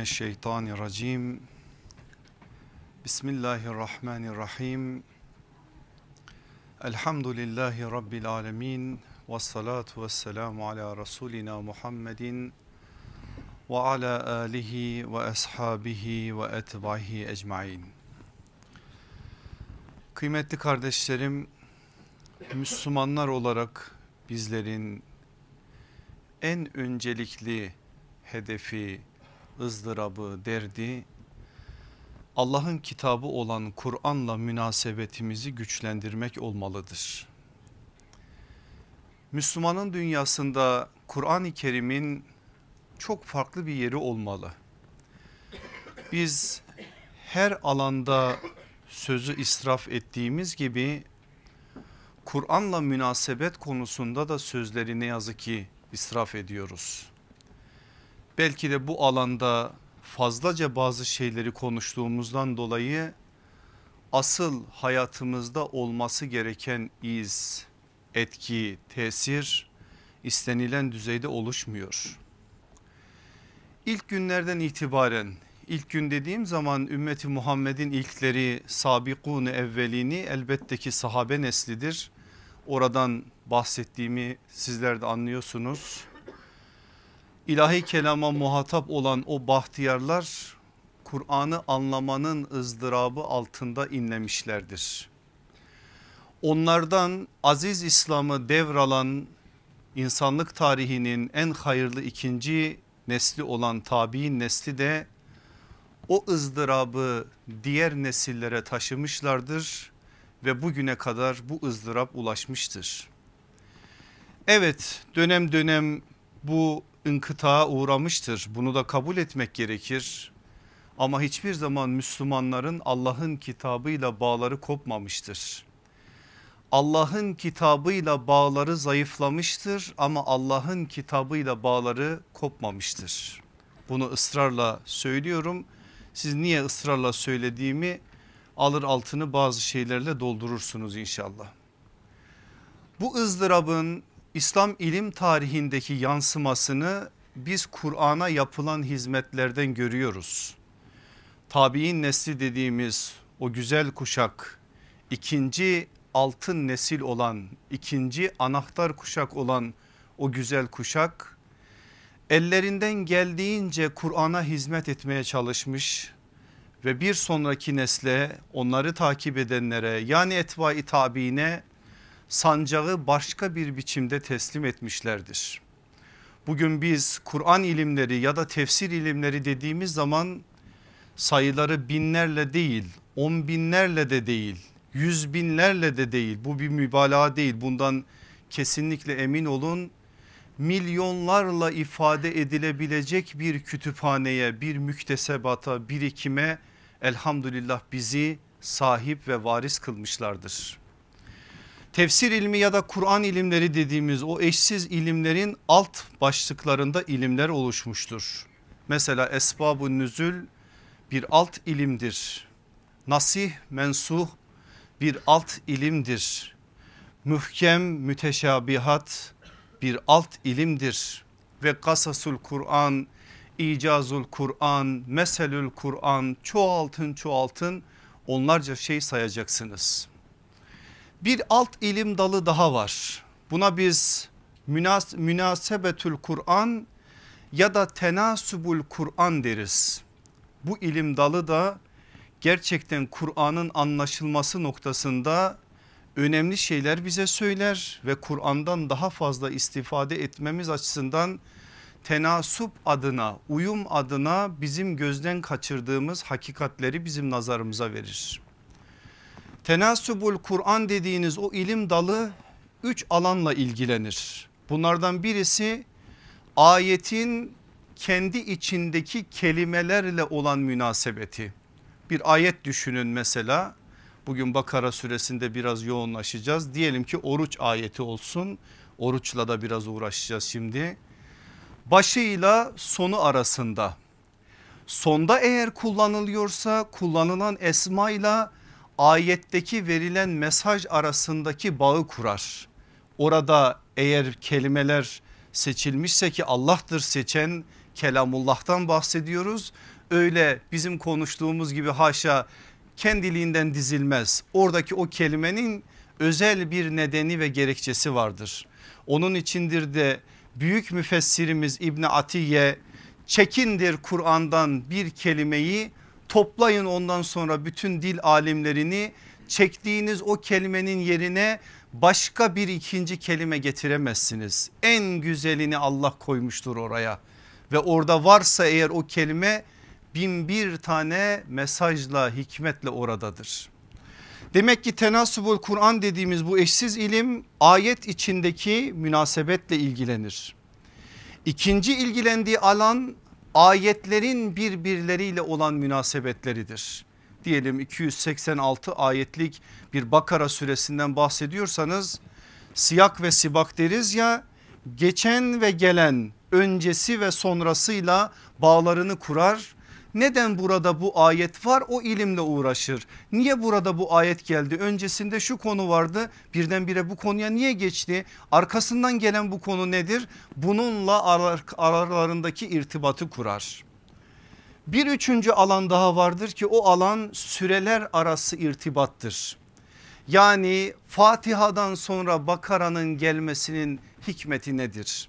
Mineşşeytanirracim. Bismillahirrahmanirrahim. Elhamdülillahi rabbil alamin ve salatu vesselamu ala rasulina Muhammedin ve ala alihi ve ashabihi ve etbahi ecmaîn. Kıymetli kardeşlerim, Müslümanlar olarak bizlerin en öncelikli hedefi, ızdırabı, derdi Allah'ın kitabı olan Kur'an'la münasebetimizi güçlendirmek olmalıdır. Müslümanın dünyasında Kur'an-ı Kerim'in çok farklı bir yeri olmalı. Biz her alanda sözü israf ettiğimiz gibi Kur'an'la münasebet konusunda da sözleri ne yazık ki israf ediyoruz. Belki de bu alanda fazlaca bazı şeyleri konuştuğumuzdan dolayı asıl hayatımızda olması gereken iz, etki, tesir istenilen düzeyde oluşmuyor. İlk günlerden itibaren ilk gün dediğim zaman ümmeti Muhammed'in ilkleri sabikun evvelini elbette ki sahabe neslidir. Oradan bahsettiğimi sizler de anlıyorsunuz ilahi kelama muhatap olan o bahtiyarlar Kur'an'ı anlamanın ızdırabı altında inlemişlerdir. Onlardan aziz İslam'ı devralan insanlık tarihinin en hayırlı ikinci nesli olan tabi'in nesli de o ızdırabı diğer nesillere taşımışlardır ve bugüne kadar bu ızdırap ulaşmıştır. Evet dönem dönem bu inkıtağa uğramıştır. Bunu da kabul etmek gerekir. Ama hiçbir zaman Müslümanların Allah'ın kitabıyla bağları kopmamıştır. Allah'ın kitabıyla bağları zayıflamıştır ama Allah'ın kitabıyla bağları kopmamıştır. Bunu ısrarla söylüyorum. Siz niye ısrarla söylediğimi alır altını bazı şeylerle doldurursunuz inşallah. Bu ızdırabın İslam ilim tarihindeki yansımasını biz Kur'an'a yapılan hizmetlerden görüyoruz. Tabi'in nesli dediğimiz o güzel kuşak ikinci altın nesil olan ikinci anahtar kuşak olan o güzel kuşak ellerinden geldiğince Kur'an'a hizmet etmeye çalışmış ve bir sonraki nesle onları takip edenlere yani etbai tabiine sancağı başka bir biçimde teslim etmişlerdir. Bugün biz Kur'an ilimleri ya da tefsir ilimleri dediğimiz zaman sayıları binlerle değil on binlerle de değil yüz binlerle de değil. Bu bir mübalağa değil. Bundan kesinlikle emin olun. Milyonlarla ifade edilebilecek bir kütüphaneye bir müktesebata birikime elhamdülillah bizi sahip ve varis kılmışlardır tefsir ilmi ya da Kur'an ilimleri dediğimiz o eşsiz ilimlerin alt başlıklarında ilimler oluşmuştur. Mesela esbab-ı nüzül bir alt ilimdir. Nasih mensuh bir alt ilimdir. Mühkem müteşabihat bir alt ilimdir. Ve kasasul Kur'an, icazul Kur'an, meselül Kur'an çoğaltın çoğaltın onlarca şey sayacaksınız. Bir alt ilim dalı daha var. Buna biz münas münasebetül Kur'an ya da tenasubul Kur'an deriz. Bu ilim dalı da gerçekten Kur'an'ın anlaşılması noktasında önemli şeyler bize söyler ve Kur'an'dan daha fazla istifade etmemiz açısından tenasup adına uyum adına bizim gözden kaçırdığımız hakikatleri bizim nazarımıza verir. Tenasubul Kur'an dediğiniz o ilim dalı üç alanla ilgilenir. Bunlardan birisi ayetin kendi içindeki kelimelerle olan münasebeti. Bir ayet düşünün mesela bugün Bakara suresinde biraz yoğunlaşacağız. Diyelim ki oruç ayeti olsun oruçla da biraz uğraşacağız şimdi. Başıyla sonu arasında sonda eğer kullanılıyorsa kullanılan esmayla ayetteki verilen mesaj arasındaki bağı kurar. Orada eğer kelimeler seçilmişse ki Allah'tır seçen Kelamullah'tan bahsediyoruz. Öyle bizim konuştuğumuz gibi haşa kendiliğinden dizilmez. Oradaki o kelimenin özel bir nedeni ve gerekçesi vardır. Onun içindir de büyük müfessirimiz İbni Atiye çekindir Kur'an'dan bir kelimeyi toplayın ondan sonra bütün dil alimlerini çektiğiniz o kelimenin yerine başka bir ikinci kelime getiremezsiniz. En güzelini Allah koymuştur oraya ve orada varsa eğer o kelime bin bir tane mesajla hikmetle oradadır. Demek ki tenasubul Kur'an dediğimiz bu eşsiz ilim ayet içindeki münasebetle ilgilenir. İkinci ilgilendiği alan ayetlerin birbirleriyle olan münasebetleridir. Diyelim 286 ayetlik bir Bakara suresinden bahsediyorsanız siyak ve sibak deriz ya geçen ve gelen öncesi ve sonrasıyla bağlarını kurar neden burada bu ayet var o ilimle uğraşır. Niye burada bu ayet geldi? Öncesinde şu konu vardı birdenbire bu konuya niye geçti? Arkasından gelen bu konu nedir? Bununla aralarındaki irtibatı kurar. Bir üçüncü alan daha vardır ki o alan süreler arası irtibattır. Yani Fatiha'dan sonra Bakara'nın gelmesinin hikmeti nedir?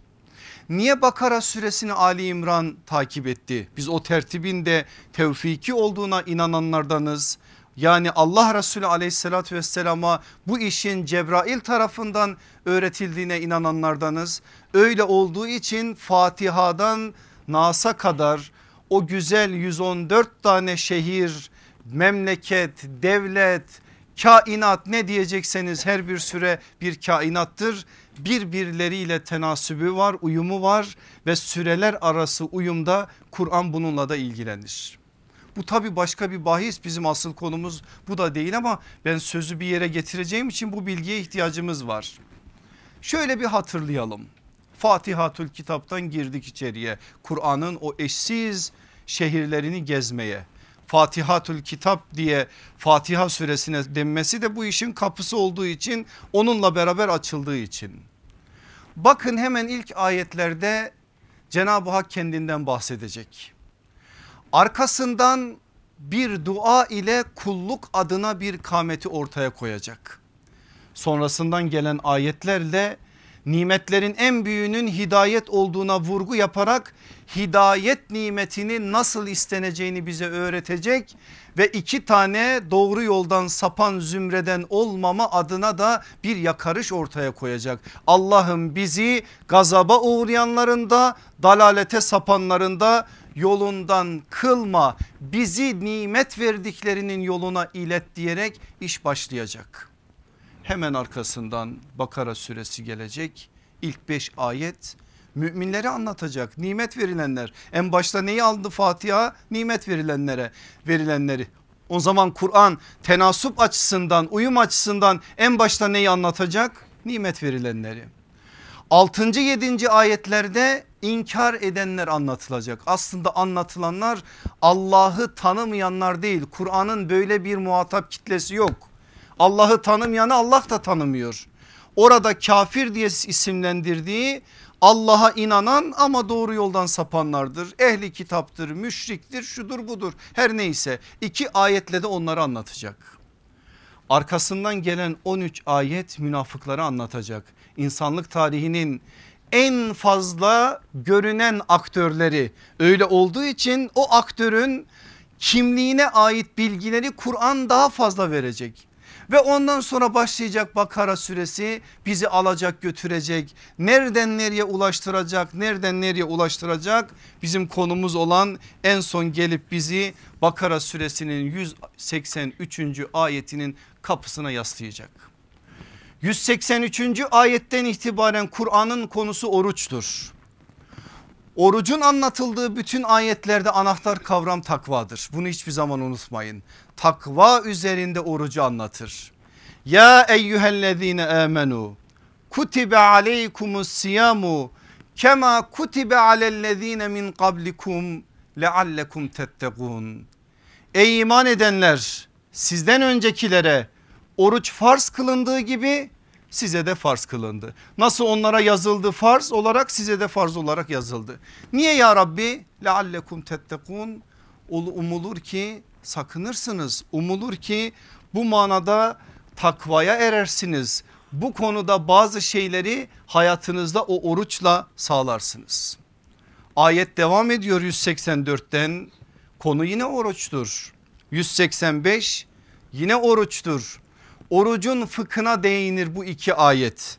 Niye Bakara suresini Ali İmran takip etti? Biz o tertibin de tevfiki olduğuna inananlardanız. Yani Allah Resulü aleyhissalatü vesselama bu işin Cebrail tarafından öğretildiğine inananlardanız. Öyle olduğu için Fatiha'dan Nas'a kadar o güzel 114 tane şehir, memleket, devlet, kainat ne diyecekseniz her bir süre bir kainattır birbirleriyle tenasübü var uyumu var ve süreler arası uyumda Kur'an bununla da ilgilenir. Bu tabi başka bir bahis bizim asıl konumuz bu da değil ama ben sözü bir yere getireceğim için bu bilgiye ihtiyacımız var. Şöyle bir hatırlayalım. Fatihatül kitaptan girdik içeriye Kur'an'ın o eşsiz şehirlerini gezmeye. Fatihatül kitap diye Fatiha suresine denmesi de bu işin kapısı olduğu için onunla beraber açıldığı için. Bakın hemen ilk ayetlerde Cenab-ı Hak kendinden bahsedecek. Arkasından bir dua ile kulluk adına bir kameti ortaya koyacak. Sonrasından gelen ayetlerle nimetlerin en büyüğünün hidayet olduğuna vurgu yaparak hidayet nimetini nasıl isteneceğini bize öğretecek ve iki tane doğru yoldan sapan zümreden olmama adına da bir yakarış ortaya koyacak. Allah'ım bizi gazaba uğrayanlarında dalalete sapanlarında yolundan kılma bizi nimet verdiklerinin yoluna ilet diyerek iş başlayacak. Hemen arkasından Bakara suresi gelecek ilk beş ayet müminleri anlatacak nimet verilenler en başta neyi aldı Fatiha nimet verilenlere verilenleri o zaman Kur'an tenasup açısından uyum açısından en başta neyi anlatacak nimet verilenleri 6. 7. ayetlerde inkar edenler anlatılacak. Aslında anlatılanlar Allah'ı tanımayanlar değil. Kur'an'ın böyle bir muhatap kitlesi yok. Allah'ı tanımayanı Allah da tanımıyor. Orada kafir diye isimlendirdiği Allah'a inanan ama doğru yoldan sapanlardır. Ehli kitaptır, müşriktir, şudur budur her neyse. iki ayetle de onları anlatacak. Arkasından gelen 13 ayet münafıkları anlatacak. İnsanlık tarihinin en fazla görünen aktörleri öyle olduğu için o aktörün kimliğine ait bilgileri Kur'an daha fazla verecek. Ve ondan sonra başlayacak Bakara suresi bizi alacak götürecek. Nereden nereye ulaştıracak nereden nereye ulaştıracak bizim konumuz olan en son gelip bizi Bakara suresinin 183. ayetinin kapısına yaslayacak. 183. ayetten itibaren Kur'an'ın konusu oruçtur. Orucun anlatıldığı bütün ayetlerde anahtar kavram takvadır. Bunu hiçbir zaman unutmayın. Takva üzerinde orucu anlatır. Ya eyyühellezine amenu kutibe aleykumus siyamu kema kutibe alellezine min kablikum leallekum tettegun. Ey iman edenler sizden öncekilere oruç farz kılındığı gibi size de farz kılındı. Nasıl onlara yazıldı farz olarak size de farz olarak yazıldı. Niye ya Rabbi? Leallekum tettekun umulur ki sakınırsınız. Umulur ki bu manada takvaya erersiniz. Bu konuda bazı şeyleri hayatınızda o oruçla sağlarsınız. Ayet devam ediyor 184'ten konu yine oruçtur. 185 yine oruçtur. Orucun fıkhına değinir bu iki ayet.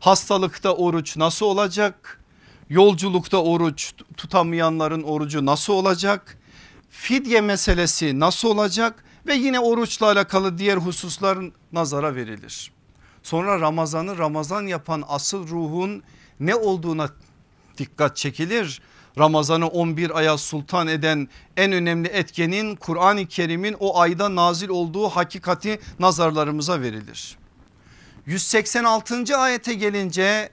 Hastalıkta oruç nasıl olacak? Yolculukta oruç tutamayanların orucu nasıl olacak? Fidye meselesi nasıl olacak? Ve yine oruçla alakalı diğer hususlar nazara verilir. Sonra Ramazan'ı Ramazan yapan asıl ruhun ne olduğuna dikkat çekilir. Ramazan'ı 11 aya sultan eden en önemli etkenin Kur'an-ı Kerim'in o ayda nazil olduğu hakikati nazarlarımıza verilir. 186. ayete gelince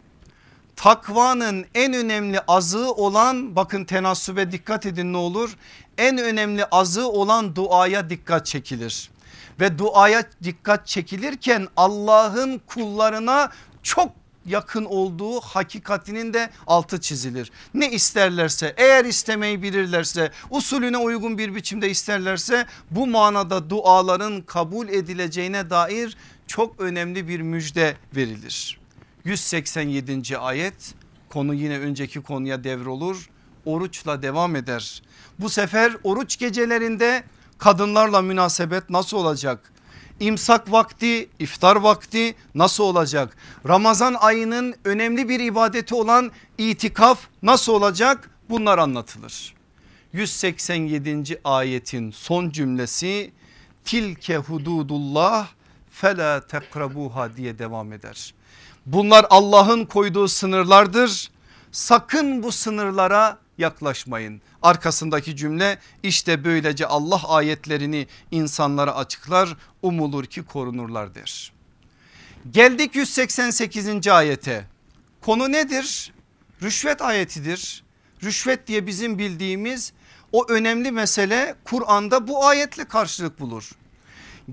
takvanın en önemli azığı olan bakın tenassübe dikkat edin ne olur en önemli azığı olan duaya dikkat çekilir ve duaya dikkat çekilirken Allah'ın kullarına çok yakın olduğu hakikatinin de altı çizilir. Ne isterlerse eğer istemeyi bilirlerse usulüne uygun bir biçimde isterlerse bu manada duaların kabul edileceğine dair çok önemli bir müjde verilir. 187. ayet konu yine önceki konuya devrolur oruçla devam eder. Bu sefer oruç gecelerinde kadınlarla münasebet nasıl olacak? İmsak vakti, iftar vakti nasıl olacak? Ramazan ayının önemli bir ibadeti olan itikaf nasıl olacak? Bunlar anlatılır. 187. ayetin son cümlesi tilke hududullah fela tekrabuha diye devam eder. Bunlar Allah'ın koyduğu sınırlardır. Sakın bu sınırlara yaklaşmayın. Arkasındaki cümle işte böylece Allah ayetlerini insanlara açıklar umulur ki korunurlar der. Geldik 188. ayete konu nedir? Rüşvet ayetidir. Rüşvet diye bizim bildiğimiz o önemli mesele Kur'an'da bu ayetle karşılık bulur.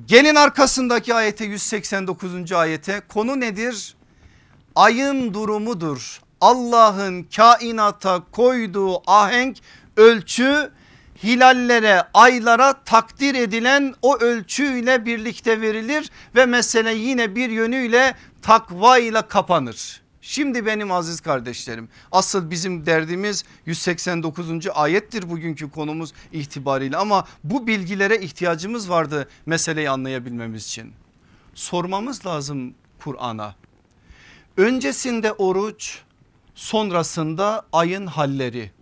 Gelin arkasındaki ayete 189. ayete konu nedir? Ayın durumudur. Allah'ın kainata koyduğu ahenk ölçü hilallere aylara takdir edilen o ölçüyle birlikte verilir ve mesele yine bir yönüyle takva ile kapanır. Şimdi benim aziz kardeşlerim asıl bizim derdimiz 189. ayettir bugünkü konumuz itibariyle ama bu bilgilere ihtiyacımız vardı meseleyi anlayabilmemiz için. Sormamız lazım Kur'an'a. Öncesinde oruç sonrasında ayın halleri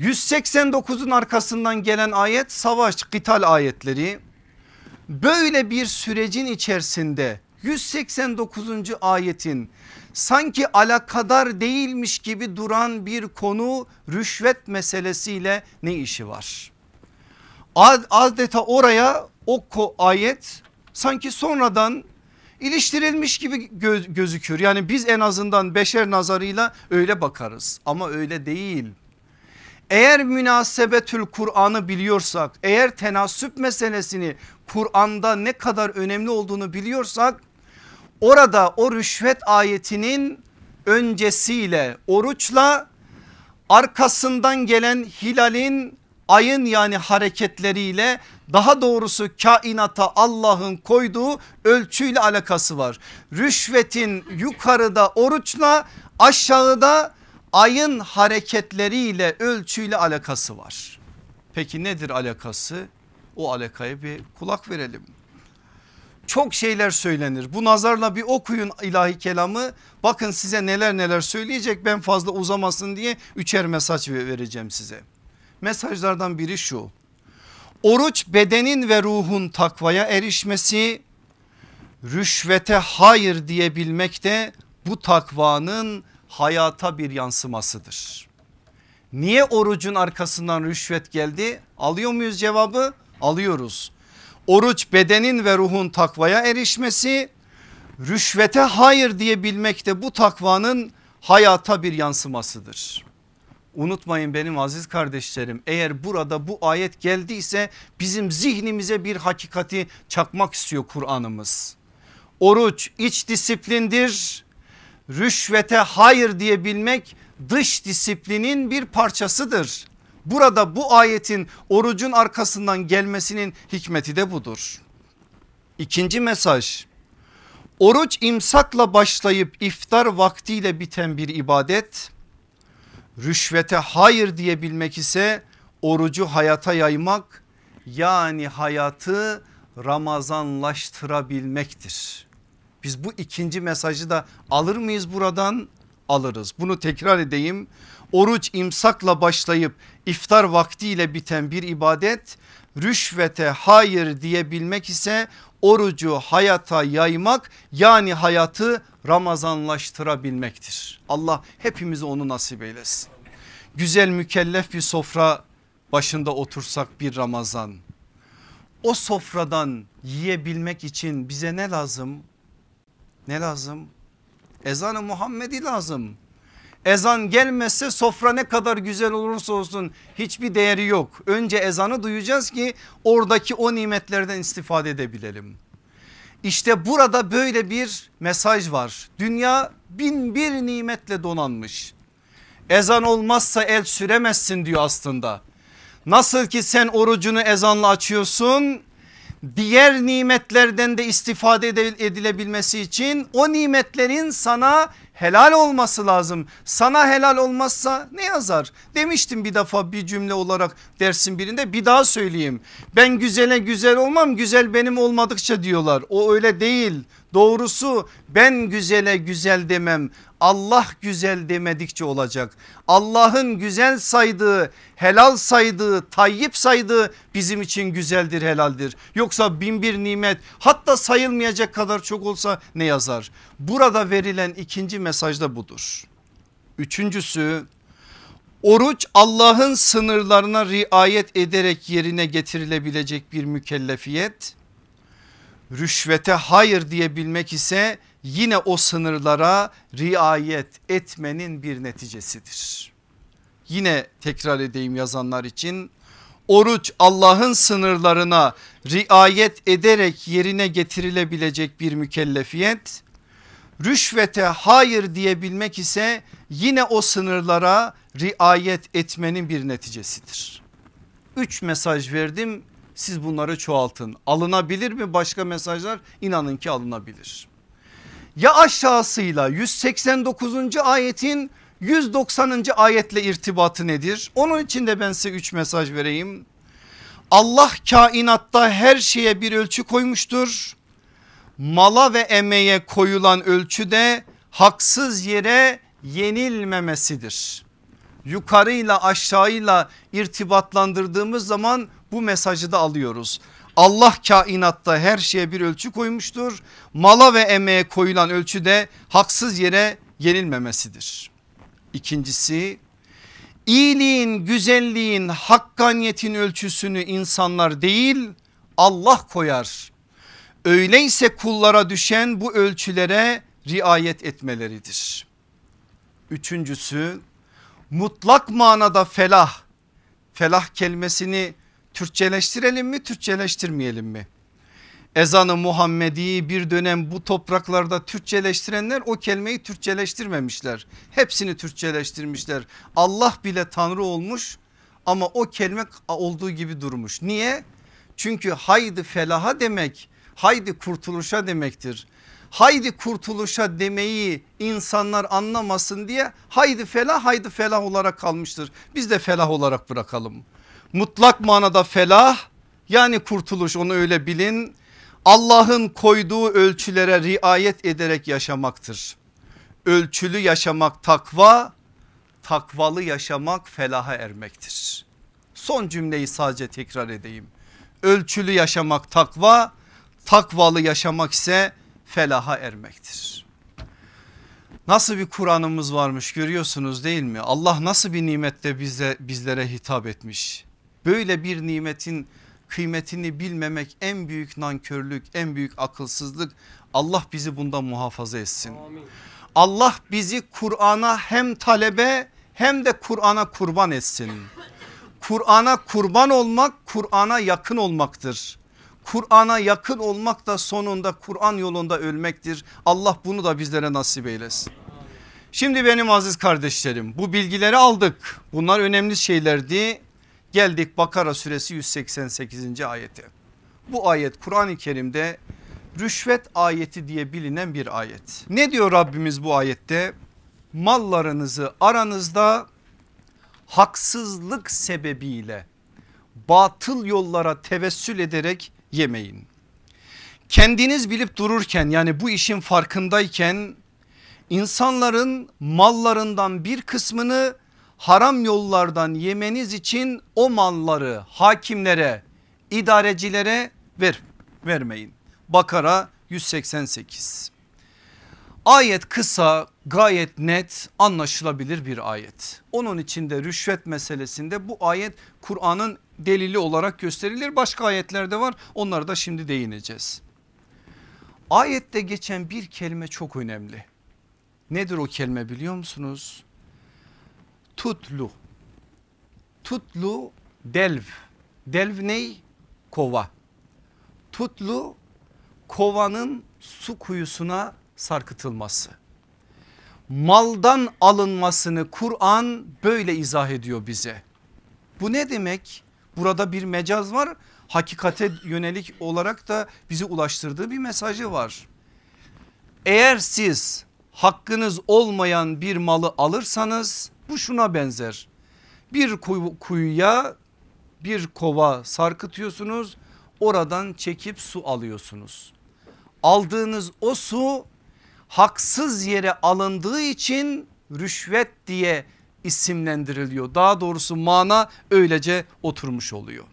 189'un arkasından gelen ayet savaş kıtal ayetleri böyle bir sürecin içerisinde 189. ayetin sanki alakadar değilmiş gibi duran bir konu rüşvet meselesiyle ne işi var? Adeta oraya o ayet sanki sonradan iliştirilmiş gibi gözüküyor. Yani biz en azından beşer nazarıyla öyle bakarız ama öyle değil. Eğer münasebetül Kur'an'ı biliyorsak eğer tenasüp meselesini Kur'an'da ne kadar önemli olduğunu biliyorsak orada o rüşvet ayetinin öncesiyle oruçla arkasından gelen hilalin ayın yani hareketleriyle daha doğrusu kainata Allah'ın koyduğu ölçüyle alakası var. Rüşvetin yukarıda oruçla aşağıda ayın hareketleriyle ölçüyle alakası var. Peki nedir alakası? O alakaya bir kulak verelim. Çok şeyler söylenir. Bu nazarla bir okuyun ilahi kelamı. Bakın size neler neler söyleyecek. Ben fazla uzamasın diye üçer mesaj vereceğim size. Mesajlardan biri şu. Oruç bedenin ve ruhun takvaya erişmesi, rüşvete hayır diyebilmek de bu takvanın hayata bir yansımasıdır. Niye orucun arkasından rüşvet geldi? Alıyor muyuz cevabı? Alıyoruz. Oruç bedenin ve ruhun takvaya erişmesi, rüşvete hayır diyebilmek de bu takvanın hayata bir yansımasıdır. Unutmayın benim aziz kardeşlerim eğer burada bu ayet geldiyse bizim zihnimize bir hakikati çakmak istiyor Kur'an'ımız. Oruç iç disiplindir. Rüşvete hayır diyebilmek dış disiplinin bir parçasıdır. Burada bu ayetin orucun arkasından gelmesinin hikmeti de budur. İkinci mesaj oruç imsakla başlayıp iftar vaktiyle biten bir ibadet. Rüşvete hayır diyebilmek ise orucu hayata yaymak yani hayatı Ramazanlaştırabilmektir. Biz bu ikinci mesajı da alır mıyız buradan? Alırız. Bunu tekrar edeyim. Oruç imsakla başlayıp iftar vaktiyle biten bir ibadet rüşvete hayır diyebilmek ise orucu hayata yaymak yani hayatı Ramazanlaştırabilmektir. Allah hepimize onu nasip eylesin. Güzel mükellef bir sofra başında otursak bir Ramazan. O sofradan yiyebilmek için bize ne lazım? Ne lazım? Ezanı Muhammed'i lazım. Ezan gelmezse sofra ne kadar güzel olursa olsun hiçbir değeri yok. Önce ezanı duyacağız ki oradaki o nimetlerden istifade edebilelim. İşte burada böyle bir mesaj var. Dünya bin bir nimetle donanmış. Ezan olmazsa el süremezsin diyor aslında. Nasıl ki sen orucunu ezanla açıyorsun diğer nimetlerden de istifade edilebilmesi için o nimetlerin sana helal olması lazım. Sana helal olmazsa ne yazar? Demiştim bir defa bir cümle olarak dersin birinde bir daha söyleyeyim. Ben güzele güzel olmam güzel benim olmadıkça diyorlar. O öyle değil. Doğrusu ben güzele güzel demem Allah güzel demedikçe olacak. Allah'ın güzel saydığı, helal saydığı, tayyip saydığı bizim için güzeldir, helaldir. Yoksa bin bir nimet hatta sayılmayacak kadar çok olsa ne yazar? Burada verilen ikinci mesaj da budur. Üçüncüsü oruç Allah'ın sınırlarına riayet ederek yerine getirilebilecek bir mükellefiyet. Rüşvete hayır diyebilmek ise yine o sınırlara riayet etmenin bir neticesidir. Yine tekrar edeyim yazanlar için oruç Allah'ın sınırlarına riayet ederek yerine getirilebilecek bir mükellefiyet. Rüşvete hayır diyebilmek ise yine o sınırlara riayet etmenin bir neticesidir. Üç mesaj verdim siz bunları çoğaltın. Alınabilir mi başka mesajlar? İnanın ki alınabilir ya aşağısıyla 189. ayetin 190. ayetle irtibatı nedir? Onun için de ben size 3 mesaj vereyim. Allah kainatta her şeye bir ölçü koymuştur. Mala ve emeğe koyulan ölçü de haksız yere yenilmemesidir. Yukarıyla aşağıyla irtibatlandırdığımız zaman bu mesajı da alıyoruz. Allah kainatta her şeye bir ölçü koymuştur. Mala ve emeğe koyulan ölçü de haksız yere yenilmemesidir. İkincisi iyiliğin, güzelliğin, hakkaniyetin ölçüsünü insanlar değil Allah koyar. Öyleyse kullara düşen bu ölçülere riayet etmeleridir. Üçüncüsü mutlak manada felah. Felah kelimesini Türkçeleştirelim mi Türkçeleştirmeyelim mi? Ezanı Muhammedi bir dönem bu topraklarda Türkçeleştirenler o kelimeyi Türkçeleştirmemişler. Hepsini Türkçeleştirmişler. Allah bile Tanrı olmuş ama o kelime olduğu gibi durmuş. Niye? Çünkü haydi felaha demek haydi kurtuluşa demektir. Haydi kurtuluşa demeyi insanlar anlamasın diye haydi felah haydi felah olarak kalmıştır. Biz de felah olarak bırakalım mutlak manada felah yani kurtuluş onu öyle bilin. Allah'ın koyduğu ölçülere riayet ederek yaşamaktır. Ölçülü yaşamak takva, takvalı yaşamak felaha ermektir. Son cümleyi sadece tekrar edeyim. Ölçülü yaşamak takva, takvalı yaşamak ise felaha ermektir. Nasıl bir Kur'an'ımız varmış görüyorsunuz değil mi? Allah nasıl bir nimette bize, bizlere hitap etmiş. Böyle bir nimetin kıymetini bilmemek en büyük nankörlük en büyük akılsızlık Allah bizi bundan muhafaza etsin. Amin. Allah bizi Kur'an'a hem talebe hem de Kur'an'a kurban etsin. Kur'an'a kurban olmak Kur'an'a yakın olmaktır. Kur'an'a yakın olmak da sonunda Kur'an yolunda ölmektir. Allah bunu da bizlere nasip eylesin. Şimdi benim aziz kardeşlerim bu bilgileri aldık. Bunlar önemli şeylerdi. Geldik Bakara suresi 188. ayete. Bu ayet Kur'an-ı Kerim'de rüşvet ayeti diye bilinen bir ayet. Ne diyor Rabbimiz bu ayette? Mallarınızı aranızda haksızlık sebebiyle batıl yollara tevessül ederek yemeyin. Kendiniz bilip dururken yani bu işin farkındayken insanların mallarından bir kısmını haram yollardan yemeniz için o malları hakimlere, idarecilere ver, vermeyin. Bakara 188. Ayet kısa gayet net anlaşılabilir bir ayet. Onun içinde rüşvet meselesinde bu ayet Kur'an'ın delili olarak gösterilir. Başka ayetlerde var onları da şimdi değineceğiz. Ayette geçen bir kelime çok önemli. Nedir o kelime biliyor musunuz? Tutlu. Tutlu delv. Delv ney? Kova. Tutlu kovanın su kuyusuna sarkıtılması. Maldan alınmasını Kur'an böyle izah ediyor bize. Bu ne demek? Burada bir mecaz var. Hakikate yönelik olarak da bizi ulaştırdığı bir mesajı var. Eğer siz hakkınız olmayan bir malı alırsanız bu şuna benzer. Bir kuyuya bir kova sarkıtıyorsunuz oradan çekip su alıyorsunuz. Aldığınız o su haksız yere alındığı için rüşvet diye isimlendiriliyor. Daha doğrusu mana öylece oturmuş oluyor.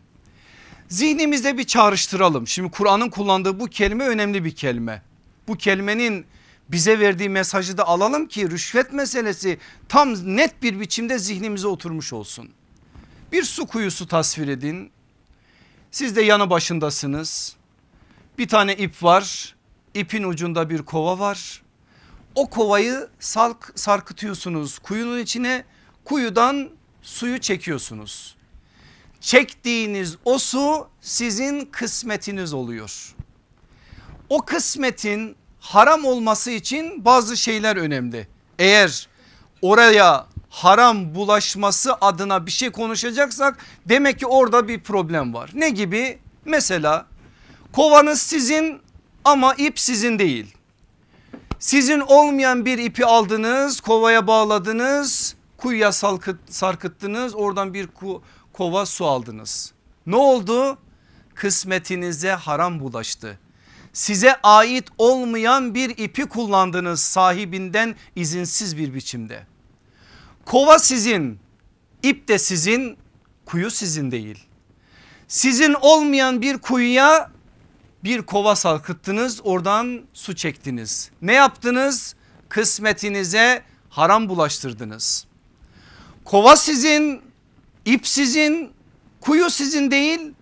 Zihnimizde bir çağrıştıralım. Şimdi Kur'an'ın kullandığı bu kelime önemli bir kelime. Bu kelimenin bize verdiği mesajı da alalım ki rüşvet meselesi tam net bir biçimde zihnimize oturmuş olsun. Bir su kuyusu tasvir edin. Siz de yanı başındasınız. Bir tane ip var. İpin ucunda bir kova var. O kovayı salk, sarkıtıyorsunuz kuyunun içine. Kuyudan suyu çekiyorsunuz. Çektiğiniz o su sizin kısmetiniz oluyor. O kısmetin haram olması için bazı şeyler önemli. Eğer oraya haram bulaşması adına bir şey konuşacaksak demek ki orada bir problem var. Ne gibi? Mesela kovanız sizin ama ip sizin değil. Sizin olmayan bir ipi aldınız kovaya bağladınız kuyuya sarkıttınız oradan bir ku, kova su aldınız. Ne oldu? Kısmetinize haram bulaştı size ait olmayan bir ipi kullandınız sahibinden izinsiz bir biçimde. Kova sizin, ip de sizin, kuyu sizin değil. Sizin olmayan bir kuyuya bir kova salkıttınız oradan su çektiniz. Ne yaptınız? Kısmetinize haram bulaştırdınız. Kova sizin, ip sizin, kuyu sizin değil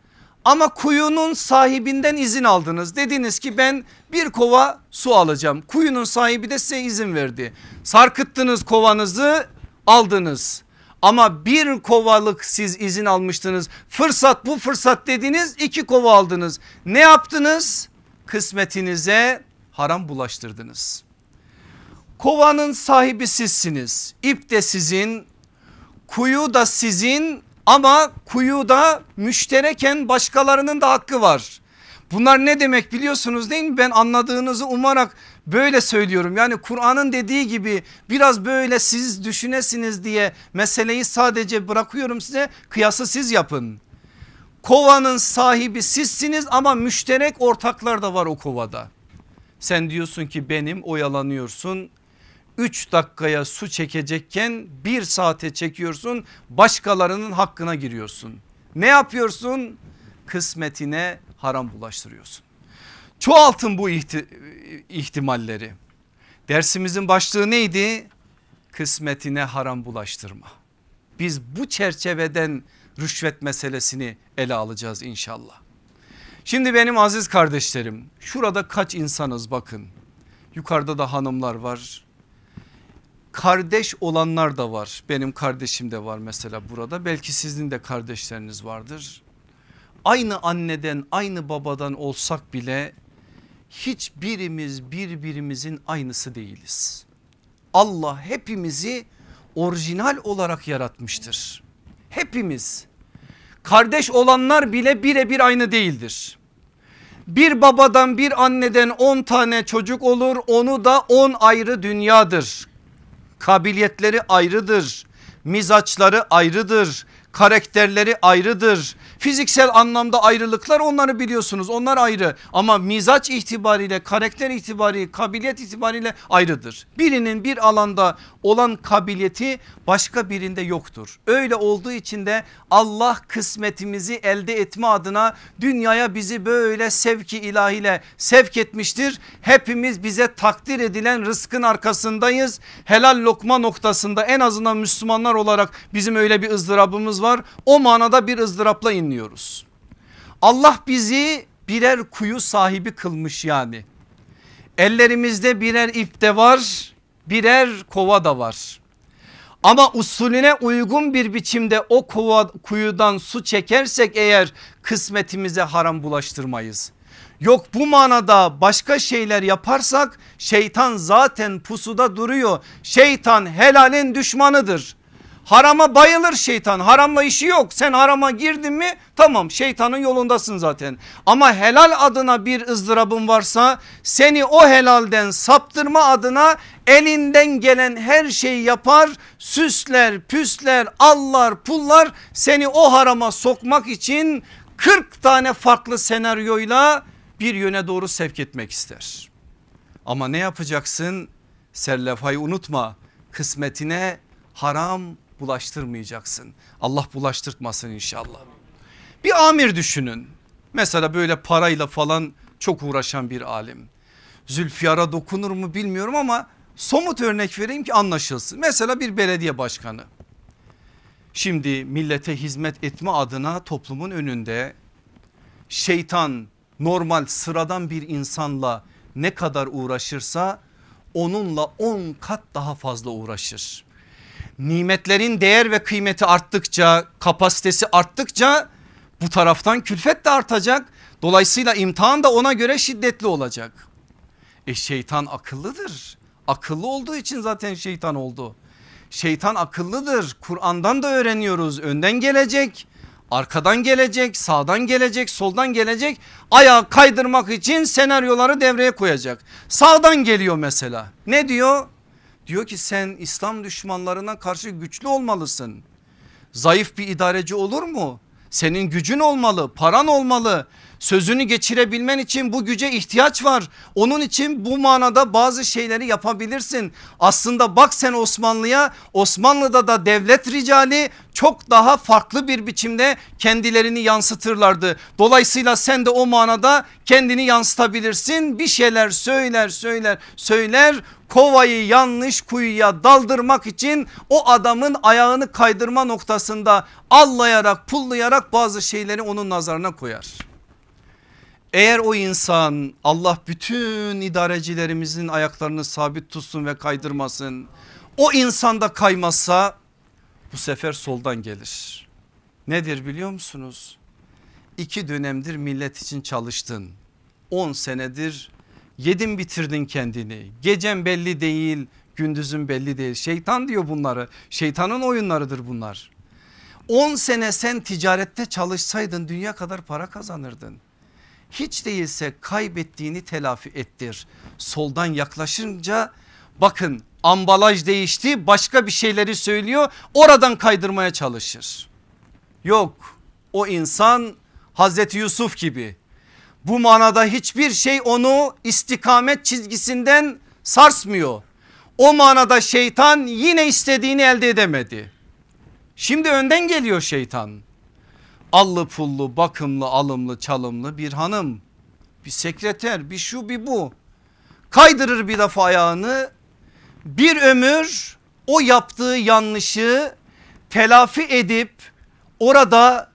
ama kuyunun sahibinden izin aldınız. Dediniz ki ben bir kova su alacağım. Kuyunun sahibi de size izin verdi. Sarkıttınız kovanızı aldınız. Ama bir kovalık siz izin almıştınız. Fırsat bu fırsat dediniz iki kova aldınız. Ne yaptınız? Kısmetinize haram bulaştırdınız. Kovanın sahibi sizsiniz. İp de sizin, kuyu da sizin ama kuyuda müştereken başkalarının da hakkı var. Bunlar ne demek biliyorsunuz değil mi? Ben anladığınızı umarak böyle söylüyorum. Yani Kur'an'ın dediği gibi biraz böyle siz düşünesiniz diye meseleyi sadece bırakıyorum size kıyası siz yapın. Kovanın sahibi sizsiniz ama müşterek ortaklar da var o kovada. Sen diyorsun ki benim oyalanıyorsun 3 dakikaya su çekecekken 1 saate çekiyorsun başkalarının hakkına giriyorsun. Ne yapıyorsun? Kısmetine haram bulaştırıyorsun. Çoğaltın bu ihti ihtimalleri. Dersimizin başlığı neydi? Kısmetine haram bulaştırma. Biz bu çerçeveden rüşvet meselesini ele alacağız inşallah. Şimdi benim aziz kardeşlerim şurada kaç insanız bakın. Yukarıda da hanımlar var kardeş olanlar da var. Benim kardeşim de var mesela burada. Belki sizin de kardeşleriniz vardır. aynı anneden aynı babadan olsak bile hiçbirimiz birbirimizin aynısı değiliz. Allah hepimizi orijinal olarak yaratmıştır. Hepimiz kardeş olanlar bile birebir aynı değildir. Bir babadan bir anneden 10 tane çocuk olur onu da 10 ayrı dünyadır. Kabiliyetleri ayrıdır, mizaçları ayrıdır, karakterleri ayrıdır. Fiziksel anlamda ayrılıklar onları biliyorsunuz onlar ayrı ama mizaç itibariyle karakter itibariyle kabiliyet itibariyle ayrıdır. Birinin bir alanda olan kabiliyeti başka birinde yoktur. Öyle olduğu için de Allah kısmetimizi elde etme adına dünyaya bizi böyle sevki ilahiyle sevk etmiştir. Hepimiz bize takdir edilen rızkın arkasındayız. Helal lokma noktasında en azından Müslümanlar olarak bizim öyle bir ızdırabımız var. O manada bir ızdırapla inliyoruz. Allah bizi birer kuyu sahibi kılmış yani. Ellerimizde birer ip de var birer kova da var. Ama usulüne uygun bir biçimde o kova, kuyudan su çekersek eğer kısmetimize haram bulaştırmayız. Yok bu manada başka şeyler yaparsak şeytan zaten pusuda duruyor. Şeytan helalin düşmanıdır. Harama bayılır şeytan haramla işi yok sen harama girdin mi tamam şeytanın yolundasın zaten. Ama helal adına bir ızdırabın varsa seni o helalden saptırma adına elinden gelen her şeyi yapar süsler püsler allar pullar seni o harama sokmak için 40 tane farklı senaryoyla bir yöne doğru sevk etmek ister. Ama ne yapacaksın? Serlefayı unutma kısmetine haram bulaştırmayacaksın. Allah bulaştırtmasın inşallah. Bir amir düşünün. Mesela böyle parayla falan çok uğraşan bir alim. Zülfiyar'a dokunur mu bilmiyorum ama somut örnek vereyim ki anlaşılsın. Mesela bir belediye başkanı. Şimdi millete hizmet etme adına toplumun önünde şeytan normal sıradan bir insanla ne kadar uğraşırsa onunla 10 kat daha fazla uğraşır nimetlerin değer ve kıymeti arttıkça kapasitesi arttıkça bu taraftan külfet de artacak. Dolayısıyla imtihan da ona göre şiddetli olacak. E şeytan akıllıdır. Akıllı olduğu için zaten şeytan oldu. Şeytan akıllıdır. Kur'an'dan da öğreniyoruz. Önden gelecek, arkadan gelecek, sağdan gelecek, soldan gelecek. Ayağı kaydırmak için senaryoları devreye koyacak. Sağdan geliyor mesela. Ne diyor? Diyor ki sen İslam düşmanlarına karşı güçlü olmalısın. Zayıf bir idareci olur mu? Senin gücün olmalı, paran olmalı. Sözünü geçirebilmen için bu güce ihtiyaç var. Onun için bu manada bazı şeyleri yapabilirsin. Aslında bak sen Osmanlı'ya Osmanlı'da da devlet ricali çok daha farklı bir biçimde kendilerini yansıtırlardı. Dolayısıyla sen de o manada kendini yansıtabilirsin. Bir şeyler söyler söyler söyler kovayı yanlış kuyuya daldırmak için o adamın ayağını kaydırma noktasında allayarak pullayarak bazı şeyleri onun nazarına koyar. Eğer o insan Allah bütün idarecilerimizin ayaklarını sabit tutsun ve kaydırmasın. O insanda kaymazsa bu sefer soldan gelir. Nedir biliyor musunuz? İki dönemdir millet için çalıştın. 10 senedir yedin bitirdin kendini. Gecen belli değil gündüzün belli değil. Şeytan diyor bunları şeytanın oyunlarıdır bunlar. 10 sene sen ticarette çalışsaydın dünya kadar para kazanırdın. Hiç değilse kaybettiğini telafi ettir. Soldan yaklaşınca bakın ambalaj değişti başka bir şeyleri söylüyor oradan kaydırmaya çalışır. Yok o insan Hazreti Yusuf gibi bu manada hiçbir şey onu istikamet çizgisinden sarsmıyor. O manada şeytan yine istediğini elde edemedi. Şimdi önden geliyor şeytan. Allı pullu bakımlı alımlı çalımlı bir hanım bir sekreter bir şu bir bu kaydırır bir defa ayağını bir ömür o yaptığı yanlışı telafi edip orada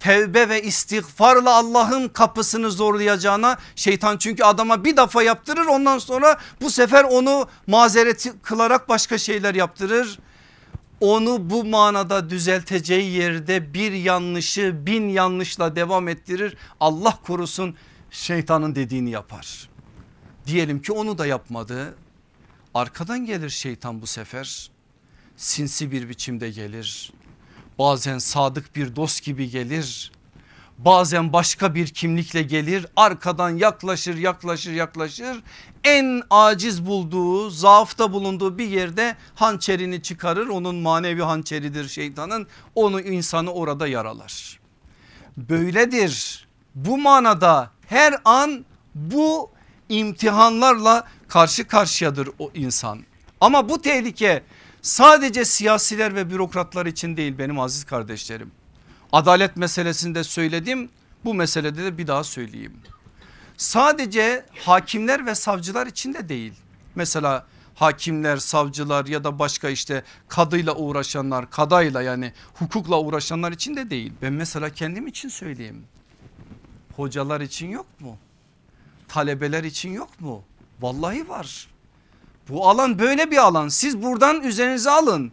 tevbe ve istiğfarla Allah'ın kapısını zorlayacağına şeytan çünkü adama bir defa yaptırır ondan sonra bu sefer onu mazereti kılarak başka şeyler yaptırır. onu bu manada düzelteceği yerde bir yanlışı bin yanlışla devam ettirir. Allah korusun şeytanın dediğini yapar. Diyelim ki onu da yapmadı. Arkadan gelir şeytan bu sefer. Sinsi bir biçimde gelir. Bazen sadık bir dost gibi gelir. Bazen başka bir kimlikle gelir. Arkadan yaklaşır yaklaşır yaklaşır. En aciz bulduğu zaafta bulunduğu bir yerde hançerini çıkarır. Onun manevi hançeridir şeytanın. Onu insanı orada yaralar. Böyledir. Bu manada her an bu imtihanlarla karşı karşıyadır o insan. Ama bu tehlike sadece siyasiler ve bürokratlar için değil benim aziz kardeşlerim. Adalet meselesinde söyledim bu meselede de bir daha söyleyeyim. Sadece hakimler ve savcılar için de değil. Mesela hakimler, savcılar ya da başka işte kadıyla uğraşanlar, kadayla yani hukukla uğraşanlar için de değil. Ben mesela kendim için söyleyeyim. Hocalar için yok mu? Talebeler için yok mu? Vallahi var. Bu alan böyle bir alan. Siz buradan üzerinize alın.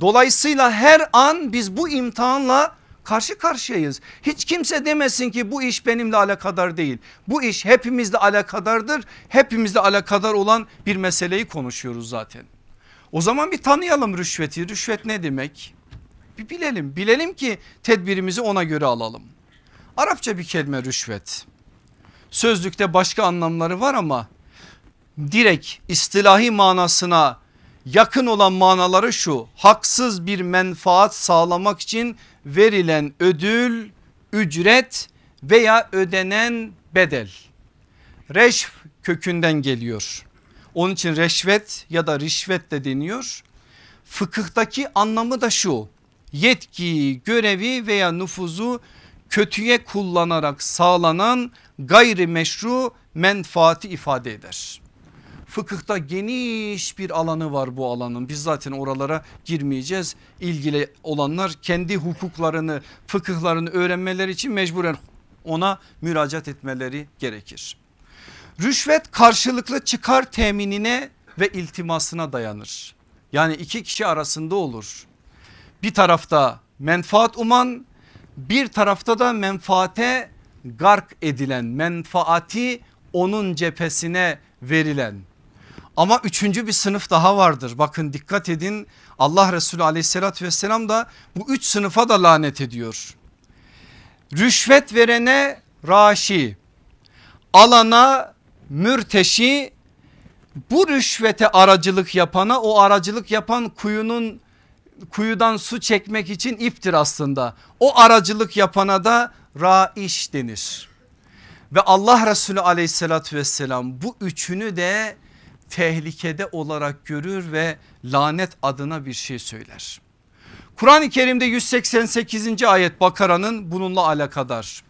Dolayısıyla her an biz bu imtihanla karşı karşıyayız. Hiç kimse demesin ki bu iş benimle alakadar değil. Bu iş hepimizle alakadardır. Hepimizle alakadar olan bir meseleyi konuşuyoruz zaten. O zaman bir tanıyalım rüşveti. Rüşvet ne demek? Bir bilelim. Bilelim ki tedbirimizi ona göre alalım. Arapça bir kelime rüşvet. Sözlükte başka anlamları var ama direkt istilahi manasına yakın olan manaları şu haksız bir menfaat sağlamak için verilen ödül, ücret veya ödenen bedel. Reşf kökünden geliyor. Onun için reşvet ya da rişvet de deniyor. Fıkıhtaki anlamı da şu yetki, görevi veya nüfuzu kötüye kullanarak sağlanan gayri meşru menfaati ifade eder. Fıkıhta geniş bir alanı var bu alanın. Biz zaten oralara girmeyeceğiz. İlgili olanlar kendi hukuklarını, fıkıhlarını öğrenmeleri için mecburen ona müracaat etmeleri gerekir. Rüşvet karşılıklı çıkar teminine ve iltimasına dayanır. Yani iki kişi arasında olur. Bir tarafta menfaat uman bir tarafta da menfaate gark edilen menfaati onun cephesine verilen ama üçüncü bir sınıf daha vardır. Bakın dikkat edin Allah Resulü aleyhissalatü vesselam da bu üç sınıfa da lanet ediyor. Rüşvet verene raşi, alana mürteşi, bu rüşvete aracılık yapana o aracılık yapan kuyunun kuyudan su çekmek için iptir aslında. O aracılık yapana da raiş denir. Ve Allah Resulü aleyhissalatü vesselam bu üçünü de tehlikede olarak görür ve lanet adına bir şey söyler. Kur'an-ı Kerim'de 188. ayet Bakara'nın bununla alakadar.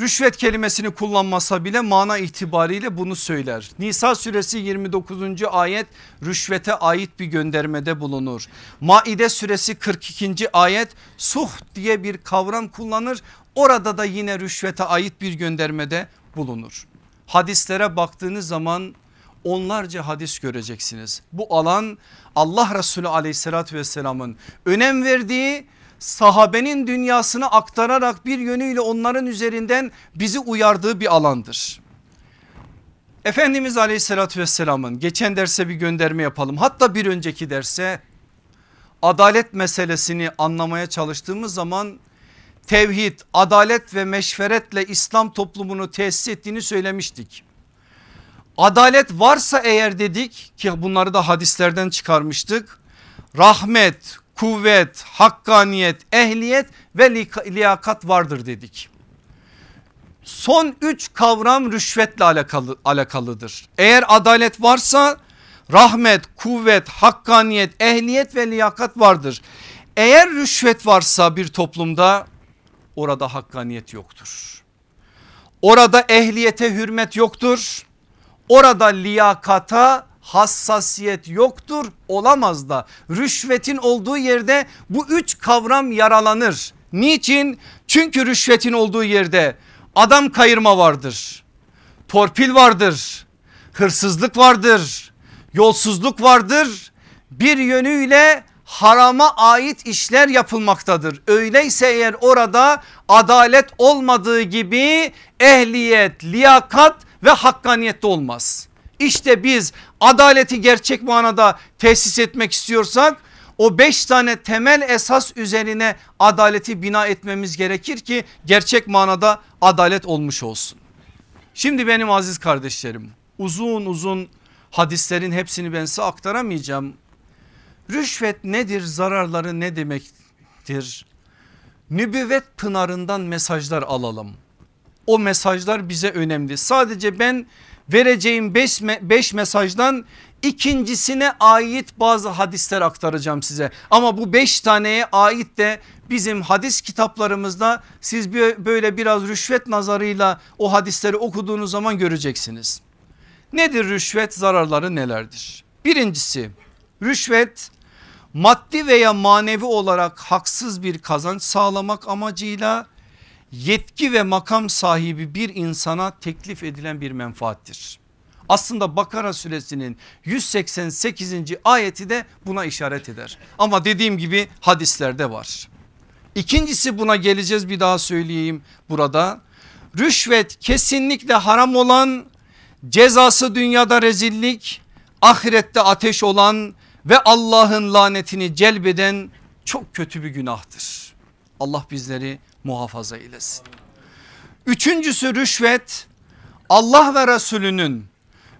Rüşvet kelimesini kullanmasa bile mana itibariyle bunu söyler. Nisa suresi 29. ayet rüşvete ait bir göndermede bulunur. Maide suresi 42. ayet suh diye bir kavram kullanır. Orada da yine rüşvete ait bir göndermede bulunur. Hadislere baktığınız zaman onlarca hadis göreceksiniz. Bu alan Allah Resulü aleyhissalatü vesselamın önem verdiği sahabenin dünyasını aktararak bir yönüyle onların üzerinden bizi uyardığı bir alandır. Efendimiz aleyhissalatü vesselamın geçen derse bir gönderme yapalım. Hatta bir önceki derse adalet meselesini anlamaya çalıştığımız zaman tevhid, adalet ve meşveretle İslam toplumunu tesis ettiğini söylemiştik. Adalet varsa eğer dedik ki bunları da hadislerden çıkarmıştık. Rahmet, kuvvet, hakkaniyet, ehliyet ve liyakat vardır dedik. Son üç kavram rüşvetle alakalı, alakalıdır. Eğer adalet varsa rahmet, kuvvet, hakkaniyet, ehliyet ve liyakat vardır. Eğer rüşvet varsa bir toplumda orada hakkaniyet yoktur. Orada ehliyete hürmet yoktur Orada liyakata hassasiyet yoktur olamaz da rüşvetin olduğu yerde bu üç kavram yaralanır. Niçin? Çünkü rüşvetin olduğu yerde adam kayırma vardır. Torpil vardır. Hırsızlık vardır. Yolsuzluk vardır. Bir yönüyle harama ait işler yapılmaktadır. Öyleyse eğer orada adalet olmadığı gibi ehliyet, liyakat ve hakkaniyet de olmaz. İşte biz adaleti gerçek manada tesis etmek istiyorsak o beş tane temel esas üzerine adaleti bina etmemiz gerekir ki gerçek manada adalet olmuş olsun. Şimdi benim aziz kardeşlerim uzun uzun hadislerin hepsini ben size aktaramayacağım. Rüşvet nedir zararları ne demektir? Nübüvvet pınarından mesajlar alalım. O mesajlar bize önemli. Sadece ben vereceğim 5 mesajdan ikincisine ait bazı hadisler aktaracağım size. Ama bu 5 taneye ait de bizim hadis kitaplarımızda siz böyle biraz rüşvet nazarıyla o hadisleri okuduğunuz zaman göreceksiniz. Nedir rüşvet zararları nelerdir? Birincisi rüşvet maddi veya manevi olarak haksız bir kazanç sağlamak amacıyla yetki ve makam sahibi bir insana teklif edilen bir menfaattir. Aslında Bakara suresinin 188. ayeti de buna işaret eder. Ama dediğim gibi hadislerde var. İkincisi buna geleceğiz bir daha söyleyeyim burada. Rüşvet kesinlikle haram olan cezası dünyada rezillik ahirette ateş olan ve Allah'ın lanetini celbeden çok kötü bir günahtır. Allah bizleri muhafaza eylesin. Üçüncüsü rüşvet Allah ve Resulünün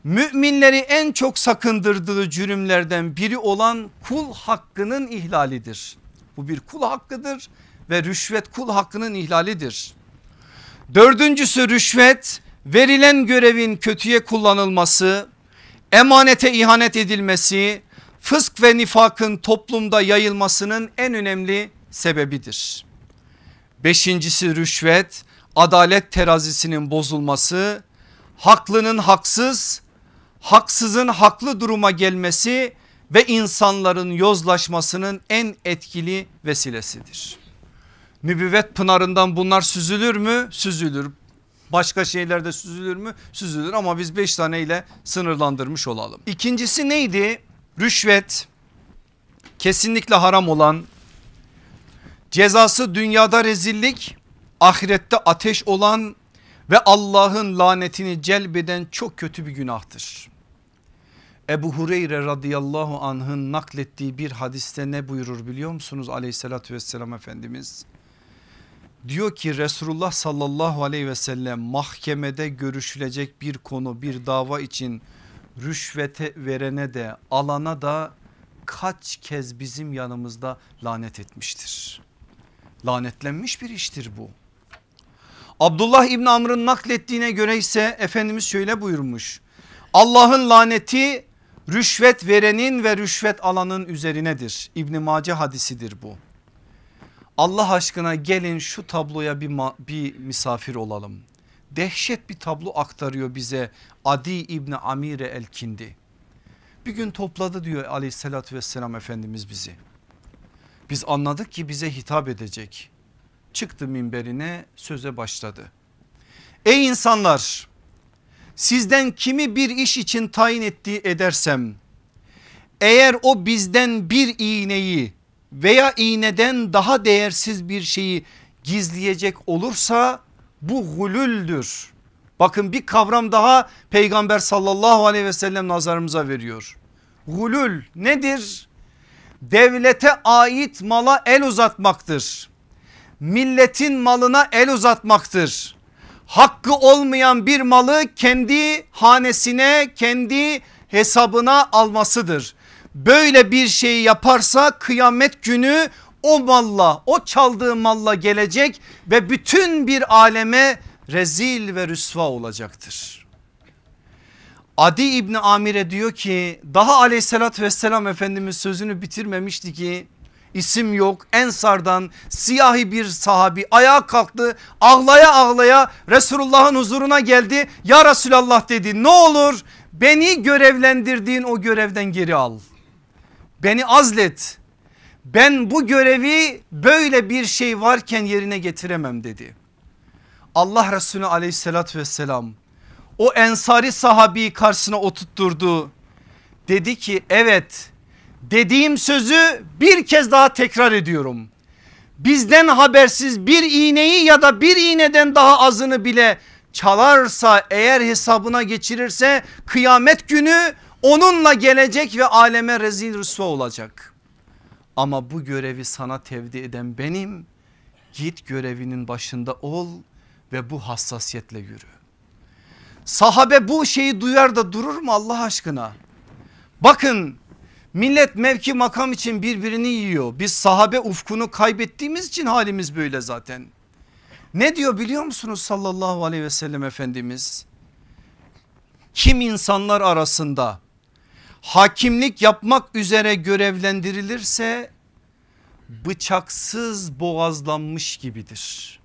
müminleri en çok sakındırdığı cürümlerden biri olan kul hakkının ihlalidir. Bu bir kul hakkıdır ve rüşvet kul hakkının ihlalidir. Dördüncüsü rüşvet verilen görevin kötüye kullanılması, emanete ihanet edilmesi, fısk ve nifakın toplumda yayılmasının en önemli sebebidir. Beşincisi rüşvet, adalet terazisinin bozulması, haklının haksız, haksızın haklı duruma gelmesi ve insanların yozlaşmasının en etkili vesilesidir. Nübüvvet pınarından bunlar süzülür mü? Süzülür. Başka şeylerde süzülür mü? Süzülür ama biz beş tane ile sınırlandırmış olalım. İkincisi neydi? Rüşvet kesinlikle haram olan cezası dünyada rezillik ahirette ateş olan ve Allah'ın lanetini celbeden çok kötü bir günahtır. Ebu Hureyre radıyallahu anh'ın naklettiği bir hadiste ne buyurur biliyor musunuz aleyhissalatü vesselam Efendimiz? Diyor ki Resulullah sallallahu aleyhi ve sellem mahkemede görüşülecek bir konu bir dava için rüşvete verene de alana da kaç kez bizim yanımızda lanet etmiştir. Lanetlenmiş bir iştir bu. Abdullah İbn Amr'ın naklettiğine göre ise Efendimiz şöyle buyurmuş. Allah'ın laneti rüşvet verenin ve rüşvet alanın üzerinedir. İbn Mace hadisidir bu. Allah aşkına gelin şu tabloya bir, bir misafir olalım. Dehşet bir tablo aktarıyor bize Adi İbni Amire el-Kindi. Bir gün topladı diyor aleyhissalatü vesselam Efendimiz bizi. Biz anladık ki bize hitap edecek. Çıktı minberine söze başladı. Ey insanlar sizden kimi bir iş için tayin ettiği edersem eğer o bizden bir iğneyi veya iğneden daha değersiz bir şeyi gizleyecek olursa bu gulüldür. Bakın bir kavram daha peygamber sallallahu aleyhi ve sellem nazarımıza veriyor. Gulül nedir? Devlete ait mala el uzatmaktır. Milletin malına el uzatmaktır. Hakkı olmayan bir malı kendi hanesine kendi hesabına almasıdır. Böyle bir şey yaparsa kıyamet günü o malla o çaldığı malla gelecek ve bütün bir aleme rezil ve rüsva olacaktır. Adi İbni Amire diyor ki daha aleyhissalatü vesselam Efendimiz sözünü bitirmemişti ki isim yok Ensardan siyahi bir sahabi ayağa kalktı ağlaya ağlaya Resulullah'ın huzuruna geldi. Ya Resulallah dedi ne olur beni görevlendirdiğin o görevden geri al. Beni azlet ben bu görevi böyle bir şey varken yerine getiremem dedi. Allah Resulü aleyhissalatü vesselam o ensari sahabiyi karşısına oturtturdu. Dedi ki evet Dediğim sözü bir kez daha tekrar ediyorum. Bizden habersiz bir iğneyi ya da bir iğneden daha azını bile çalarsa eğer hesabına geçirirse kıyamet günü onunla gelecek ve aleme rezil rüsva olacak. Ama bu görevi sana tevdi eden benim git görevinin başında ol ve bu hassasiyetle yürü. Sahabe bu şeyi duyar da durur mu Allah aşkına? Bakın millet mevki makam için birbirini yiyor. Biz sahabe ufkunu kaybettiğimiz için halimiz böyle zaten. Ne diyor biliyor musunuz sallallahu aleyhi ve sellem Efendimiz? Kim insanlar arasında hakimlik yapmak üzere görevlendirilirse bıçaksız boğazlanmış gibidir.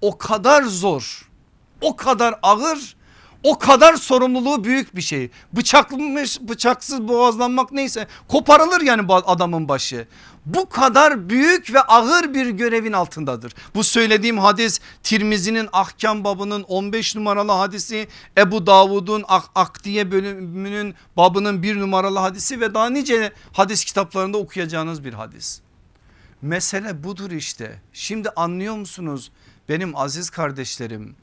O kadar zor, o kadar ağır, o kadar sorumluluğu büyük bir şey. Bıçaklanmış, bıçaksız boğazlanmak neyse koparılır yani adamın başı bu kadar büyük ve ağır bir görevin altındadır. Bu söylediğim hadis Tirmizi'nin ahkam babının 15 numaralı hadisi Ebu Davud'un Ak Akdiye bölümünün babının bir numaralı hadisi ve daha nice hadis kitaplarında okuyacağınız bir hadis. Mesele budur işte. Şimdi anlıyor musunuz benim aziz kardeşlerim?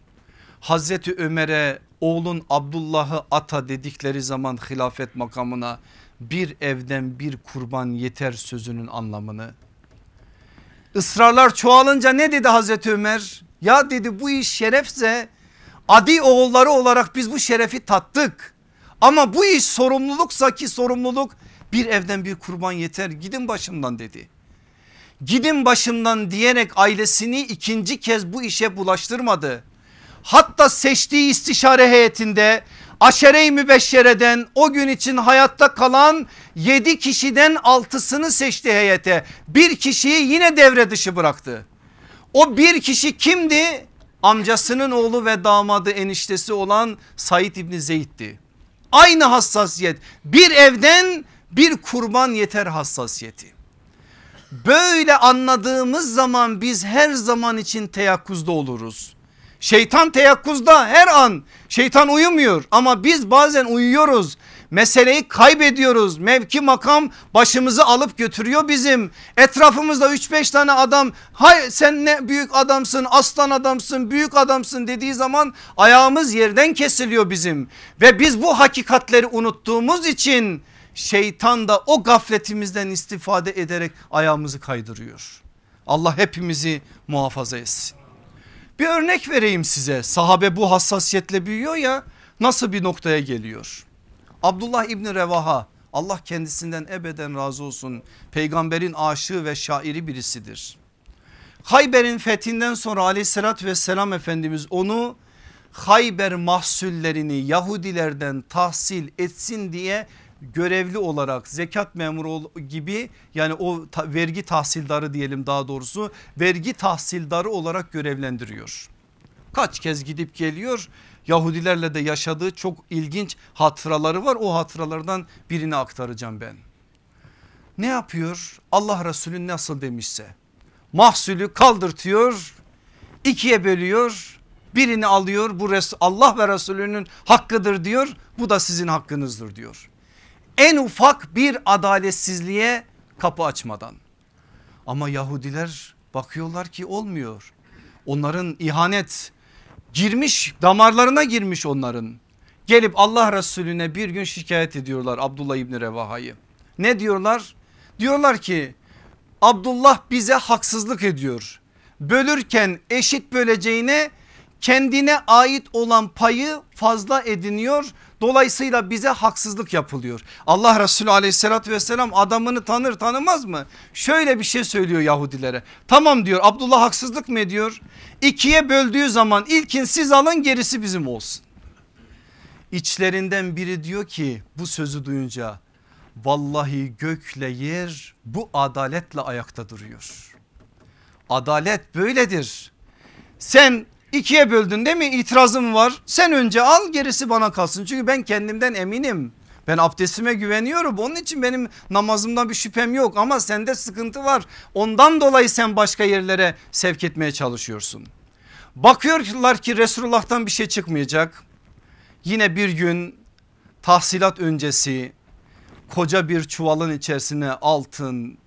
Hazreti Ömer'e oğlun Abdullah'ı ata dedikleri zaman hilafet makamına bir evden bir kurban yeter sözünün anlamını. Israrlar çoğalınca ne dedi Hazreti Ömer? Ya dedi bu iş şerefse adi oğulları olarak biz bu şerefi tattık. Ama bu iş sorumluluksa ki sorumluluk bir evden bir kurban yeter gidin başımdan dedi. Gidin başımdan diyerek ailesini ikinci kez bu işe bulaştırmadı. Hatta seçtiği istişare heyetinde aşere-i mübeşşereden o gün için hayatta kalan 7 kişiden 6'sını seçti heyete. Bir kişiyi yine devre dışı bıraktı. O bir kişi kimdi? Amcasının oğlu ve damadı eniştesi olan Said İbni Zeyd'di. Aynı hassasiyet bir evden bir kurban yeter hassasiyeti. Böyle anladığımız zaman biz her zaman için teyakkuzda oluruz. Şeytan teyakkuzda her an şeytan uyumuyor ama biz bazen uyuyoruz. Meseleyi kaybediyoruz. Mevki makam başımızı alıp götürüyor bizim. Etrafımızda 3-5 tane adam hay sen ne büyük adamsın aslan adamsın büyük adamsın dediği zaman ayağımız yerden kesiliyor bizim. Ve biz bu hakikatleri unuttuğumuz için şeytan da o gafletimizden istifade ederek ayağımızı kaydırıyor. Allah hepimizi muhafaza etsin. Bir örnek vereyim size sahabe bu hassasiyetle büyüyor ya nasıl bir noktaya geliyor. Abdullah İbni Revaha Allah kendisinden ebeden razı olsun peygamberin aşığı ve şairi birisidir. Hayber'in fethinden sonra aleyhissalatü vesselam Efendimiz onu Hayber mahsullerini Yahudilerden tahsil etsin diye görevli olarak zekat memuru gibi yani o ta, vergi tahsildarı diyelim daha doğrusu vergi tahsildarı olarak görevlendiriyor. Kaç kez gidip geliyor Yahudilerle de yaşadığı çok ilginç hatıraları var. O hatıralardan birini aktaracağım ben. Ne yapıyor? Allah Resulü nasıl demişse. Mahsulü kaldırtıyor ikiye bölüyor birini alıyor. Bu Allah ve Resulünün hakkıdır diyor. Bu da sizin hakkınızdır diyor en ufak bir adaletsizliğe kapı açmadan. Ama Yahudiler bakıyorlar ki olmuyor. Onların ihanet girmiş damarlarına girmiş onların. Gelip Allah Resulüne bir gün şikayet ediyorlar Abdullah İbni Revaha'yı. Ne diyorlar? Diyorlar ki Abdullah bize haksızlık ediyor. Bölürken eşit böleceğine kendine ait olan payı fazla ediniyor Dolayısıyla bize haksızlık yapılıyor. Allah Resulü aleyhissalatü vesselam adamını tanır tanımaz mı? Şöyle bir şey söylüyor Yahudilere. Tamam diyor Abdullah haksızlık mı ediyor? İkiye böldüğü zaman ilkin siz alın gerisi bizim olsun. İçlerinden biri diyor ki bu sözü duyunca vallahi gökle yer bu adaletle ayakta duruyor. Adalet böyledir. Sen İkiye böldün değil mi itirazım var sen önce al gerisi bana kalsın çünkü ben kendimden eminim. Ben abdestime güveniyorum onun için benim namazımdan bir şüphem yok ama sende sıkıntı var. Ondan dolayı sen başka yerlere sevk etmeye çalışıyorsun. Bakıyorlar ki Resulullah'tan bir şey çıkmayacak. Yine bir gün tahsilat öncesi koca bir çuvalın içerisine altın,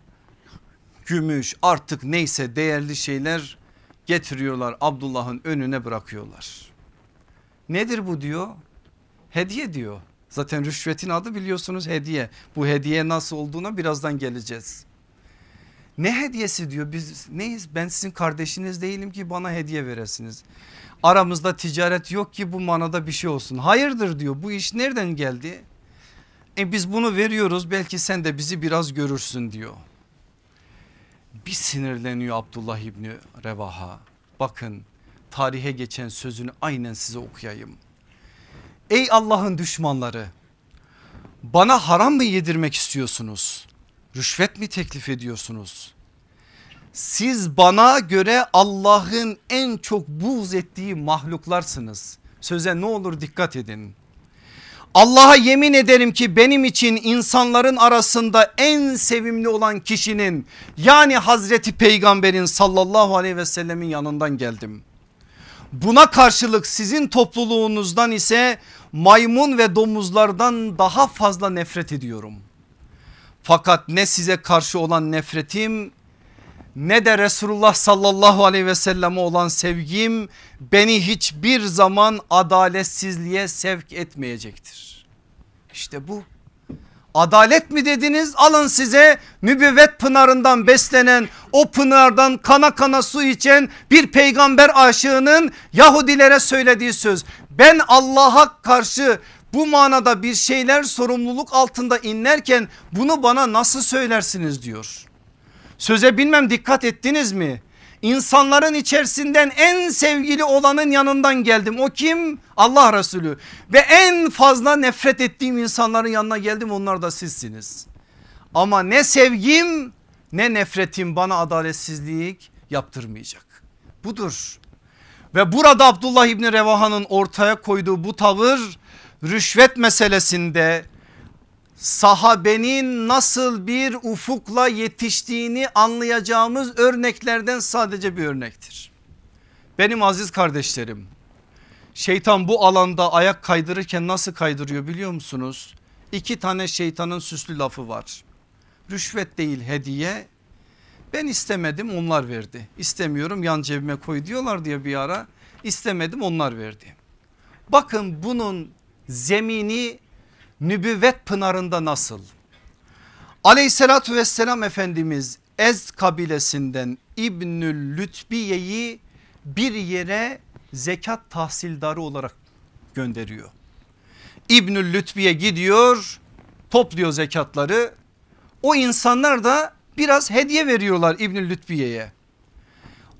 gümüş artık neyse değerli şeyler getiriyorlar Abdullah'ın önüne bırakıyorlar. Nedir bu diyor? Hediye diyor. Zaten rüşvetin adı biliyorsunuz hediye. Bu hediye nasıl olduğuna birazdan geleceğiz. Ne hediyesi diyor biz neyiz ben sizin kardeşiniz değilim ki bana hediye veresiniz. Aramızda ticaret yok ki bu manada bir şey olsun. Hayırdır diyor bu iş nereden geldi? E biz bunu veriyoruz belki sen de bizi biraz görürsün diyor. Bir sinirleniyor Abdullah İbni Revaha. Bakın tarihe geçen sözünü aynen size okuyayım. Ey Allah'ın düşmanları bana haram mı yedirmek istiyorsunuz? Rüşvet mi teklif ediyorsunuz? Siz bana göre Allah'ın en çok buğz ettiği mahluklarsınız. Söze ne olur dikkat edin. Allah'a yemin ederim ki benim için insanların arasında en sevimli olan kişinin yani Hazreti Peygamber'in sallallahu aleyhi ve sellemin yanından geldim. Buna karşılık sizin topluluğunuzdan ise maymun ve domuzlardan daha fazla nefret ediyorum. Fakat ne size karşı olan nefretim ne de Resulullah sallallahu aleyhi ve selleme olan sevgim beni hiçbir zaman adaletsizliğe sevk etmeyecektir. İşte bu. Adalet mi dediniz alın size mübüvvet pınarından beslenen o pınardan kana kana su içen bir peygamber aşığının Yahudilere söylediği söz. Ben Allah'a karşı bu manada bir şeyler sorumluluk altında inlerken bunu bana nasıl söylersiniz diyor. Söze bilmem dikkat ettiniz mi? İnsanların içerisinden en sevgili olanın yanından geldim. O kim? Allah Resulü. Ve en fazla nefret ettiğim insanların yanına geldim onlar da sizsiniz. Ama ne sevgim ne nefretim bana adaletsizlik yaptırmayacak. Budur. Ve burada Abdullah İbni Revaha'nın ortaya koyduğu bu tavır rüşvet meselesinde sahabenin nasıl bir ufukla yetiştiğini anlayacağımız örneklerden sadece bir örnektir. Benim aziz kardeşlerim şeytan bu alanda ayak kaydırırken nasıl kaydırıyor biliyor musunuz? İki tane şeytanın süslü lafı var. Rüşvet değil hediye ben istemedim onlar verdi. İstemiyorum yan cebime koy diyorlar diye bir ara istemedim onlar verdi. Bakın bunun zemini nübüvvet pınarında nasıl? Aleyhissalatü vesselam Efendimiz Ez kabilesinden İbnül Lütbiye'yi bir yere zekat tahsildarı olarak gönderiyor. İbnül Lütbiye gidiyor topluyor zekatları o insanlar da biraz hediye veriyorlar İbnül Lütbiye'ye.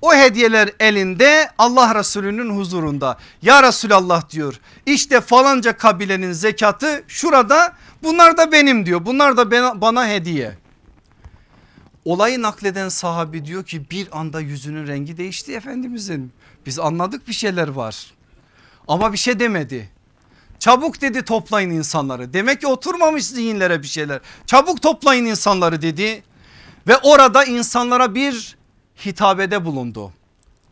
O hediyeler elinde Allah Resulü'nün huzurunda. Ya Resulallah diyor işte falanca kabilenin zekatı şurada bunlar da benim diyor. Bunlar da bana hediye. Olayı nakleden sahabi diyor ki bir anda yüzünün rengi değişti Efendimizin. Biz anladık bir şeyler var ama bir şey demedi. Çabuk dedi toplayın insanları. Demek ki oturmamış zihinlere bir şeyler. Çabuk toplayın insanları dedi. Ve orada insanlara bir hitabede bulundu.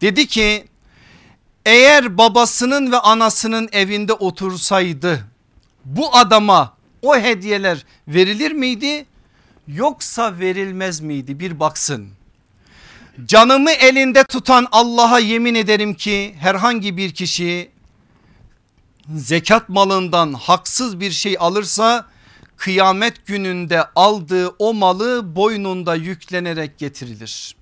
Dedi ki eğer babasının ve anasının evinde otursaydı bu adama o hediyeler verilir miydi yoksa verilmez miydi bir baksın. Canımı elinde tutan Allah'a yemin ederim ki herhangi bir kişi zekat malından haksız bir şey alırsa kıyamet gününde aldığı o malı boynunda yüklenerek getirilir.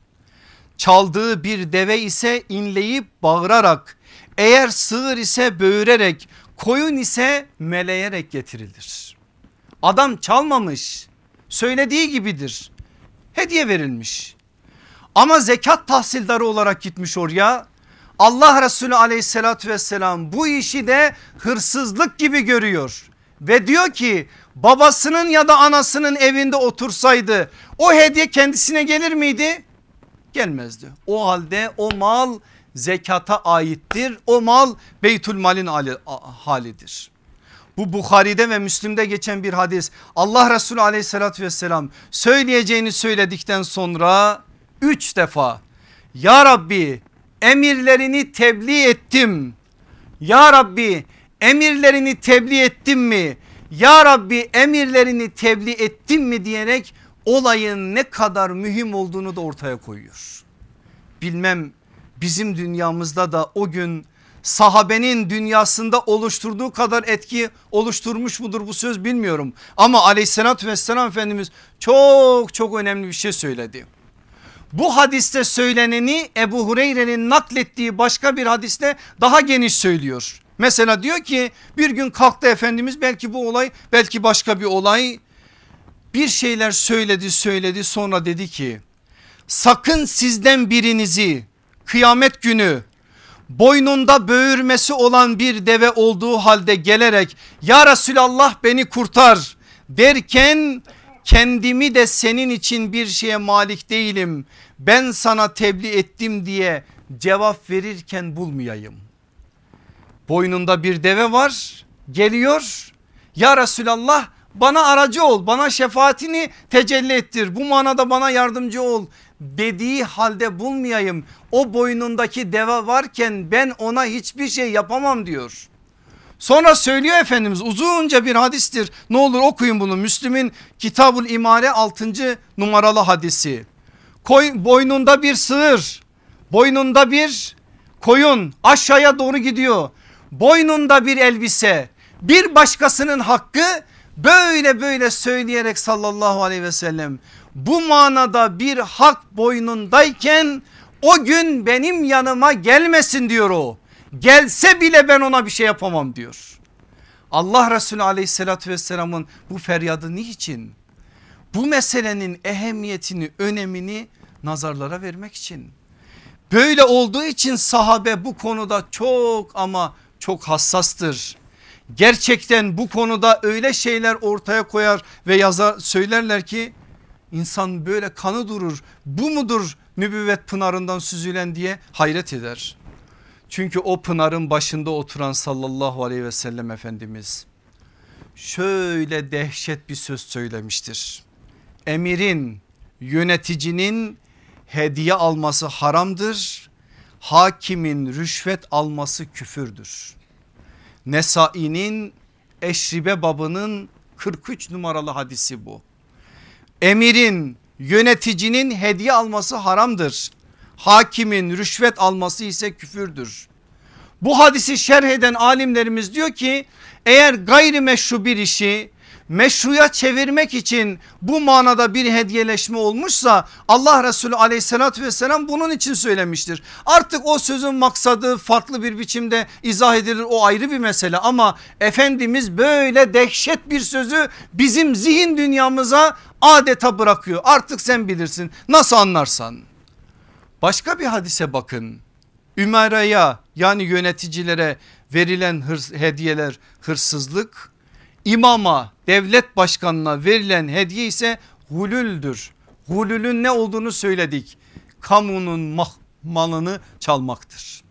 Çaldığı bir deve ise inleyip bağırarak eğer sığır ise böğürerek koyun ise meleyerek getirilir. Adam çalmamış söylediği gibidir hediye verilmiş ama zekat tahsildarı olarak gitmiş oraya Allah Resulü aleyhissalatü vesselam bu işi de hırsızlık gibi görüyor ve diyor ki babasının ya da anasının evinde otursaydı o hediye kendisine gelir miydi? Gelmezdi. O halde o mal zekata aittir. O mal Beytül Mal'in halidir. Bu Bukhari'de ve Müslim'de geçen bir hadis. Allah Resulü aleyhissalatü vesselam söyleyeceğini söyledikten sonra üç defa Ya Rabbi emirlerini tebliğ ettim. Ya Rabbi emirlerini tebliğ ettim mi? ya Rabbi emirlerini tebliğ ettim mi diyerek olayın ne kadar mühim olduğunu da ortaya koyuyor. Bilmem bizim dünyamızda da o gün sahabenin dünyasında oluşturduğu kadar etki oluşturmuş mudur bu söz bilmiyorum. Ama aleyhissalatü vesselam Efendimiz çok çok önemli bir şey söyledi. Bu hadiste söyleneni Ebu Hureyre'nin naklettiği başka bir hadiste daha geniş söylüyor. Mesela diyor ki bir gün kalktı Efendimiz belki bu olay belki başka bir olay bir şeyler söyledi söyledi sonra dedi ki sakın sizden birinizi kıyamet günü boynunda böğürmesi olan bir deve olduğu halde gelerek ya Resulallah beni kurtar derken kendimi de senin için bir şeye malik değilim ben sana tebliğ ettim diye cevap verirken bulmayayım. Boynunda bir deve var geliyor ya Resulallah bana aracı ol bana şefaatini tecelli ettir bu manada bana yardımcı ol dediği halde bulmayayım. O boynundaki deve varken ben ona hiçbir şey yapamam diyor. Sonra söylüyor Efendimiz uzunca bir hadistir. Ne olur okuyun bunu. Müslüm'ün Kitabul İmare 6. numaralı hadisi. Koy, boynunda bir sığır, boynunda bir koyun aşağıya doğru gidiyor. Boynunda bir elbise, bir başkasının hakkı böyle böyle söyleyerek sallallahu aleyhi ve sellem bu manada bir hak boynundayken o gün benim yanıma gelmesin diyor o. Gelse bile ben ona bir şey yapamam diyor. Allah Resulü aleyhissalatü vesselamın bu feryadı niçin? Bu meselenin ehemmiyetini önemini nazarlara vermek için. Böyle olduğu için sahabe bu konuda çok ama çok hassastır. Gerçekten bu konuda öyle şeyler ortaya koyar ve yazar söylerler ki İnsan böyle kanı durur bu mudur nübüvvet pınarından süzülen diye hayret eder. Çünkü o pınarın başında oturan sallallahu aleyhi ve sellem Efendimiz şöyle dehşet bir söz söylemiştir. Emirin yöneticinin hediye alması haramdır. Hakimin rüşvet alması küfürdür. Nesai'nin Eşribe babının 43 numaralı hadisi bu emirin yöneticinin hediye alması haramdır. Hakimin rüşvet alması ise küfürdür. Bu hadisi şerh eden alimlerimiz diyor ki eğer gayrimeşru bir işi meşruya çevirmek için bu manada bir hediyeleşme olmuşsa Allah Resulü aleyhissalatü vesselam bunun için söylemiştir. Artık o sözün maksadı farklı bir biçimde izah edilir o ayrı bir mesele ama Efendimiz böyle dehşet bir sözü bizim zihin dünyamıza adeta bırakıyor. Artık sen bilirsin nasıl anlarsan. Başka bir hadise bakın. Ümera'ya yani yöneticilere verilen hırs, hediyeler hırsızlık imama devlet başkanına verilen hediye ise hulüldür. Hulülün ne olduğunu söyledik. Kamunun malını çalmaktır.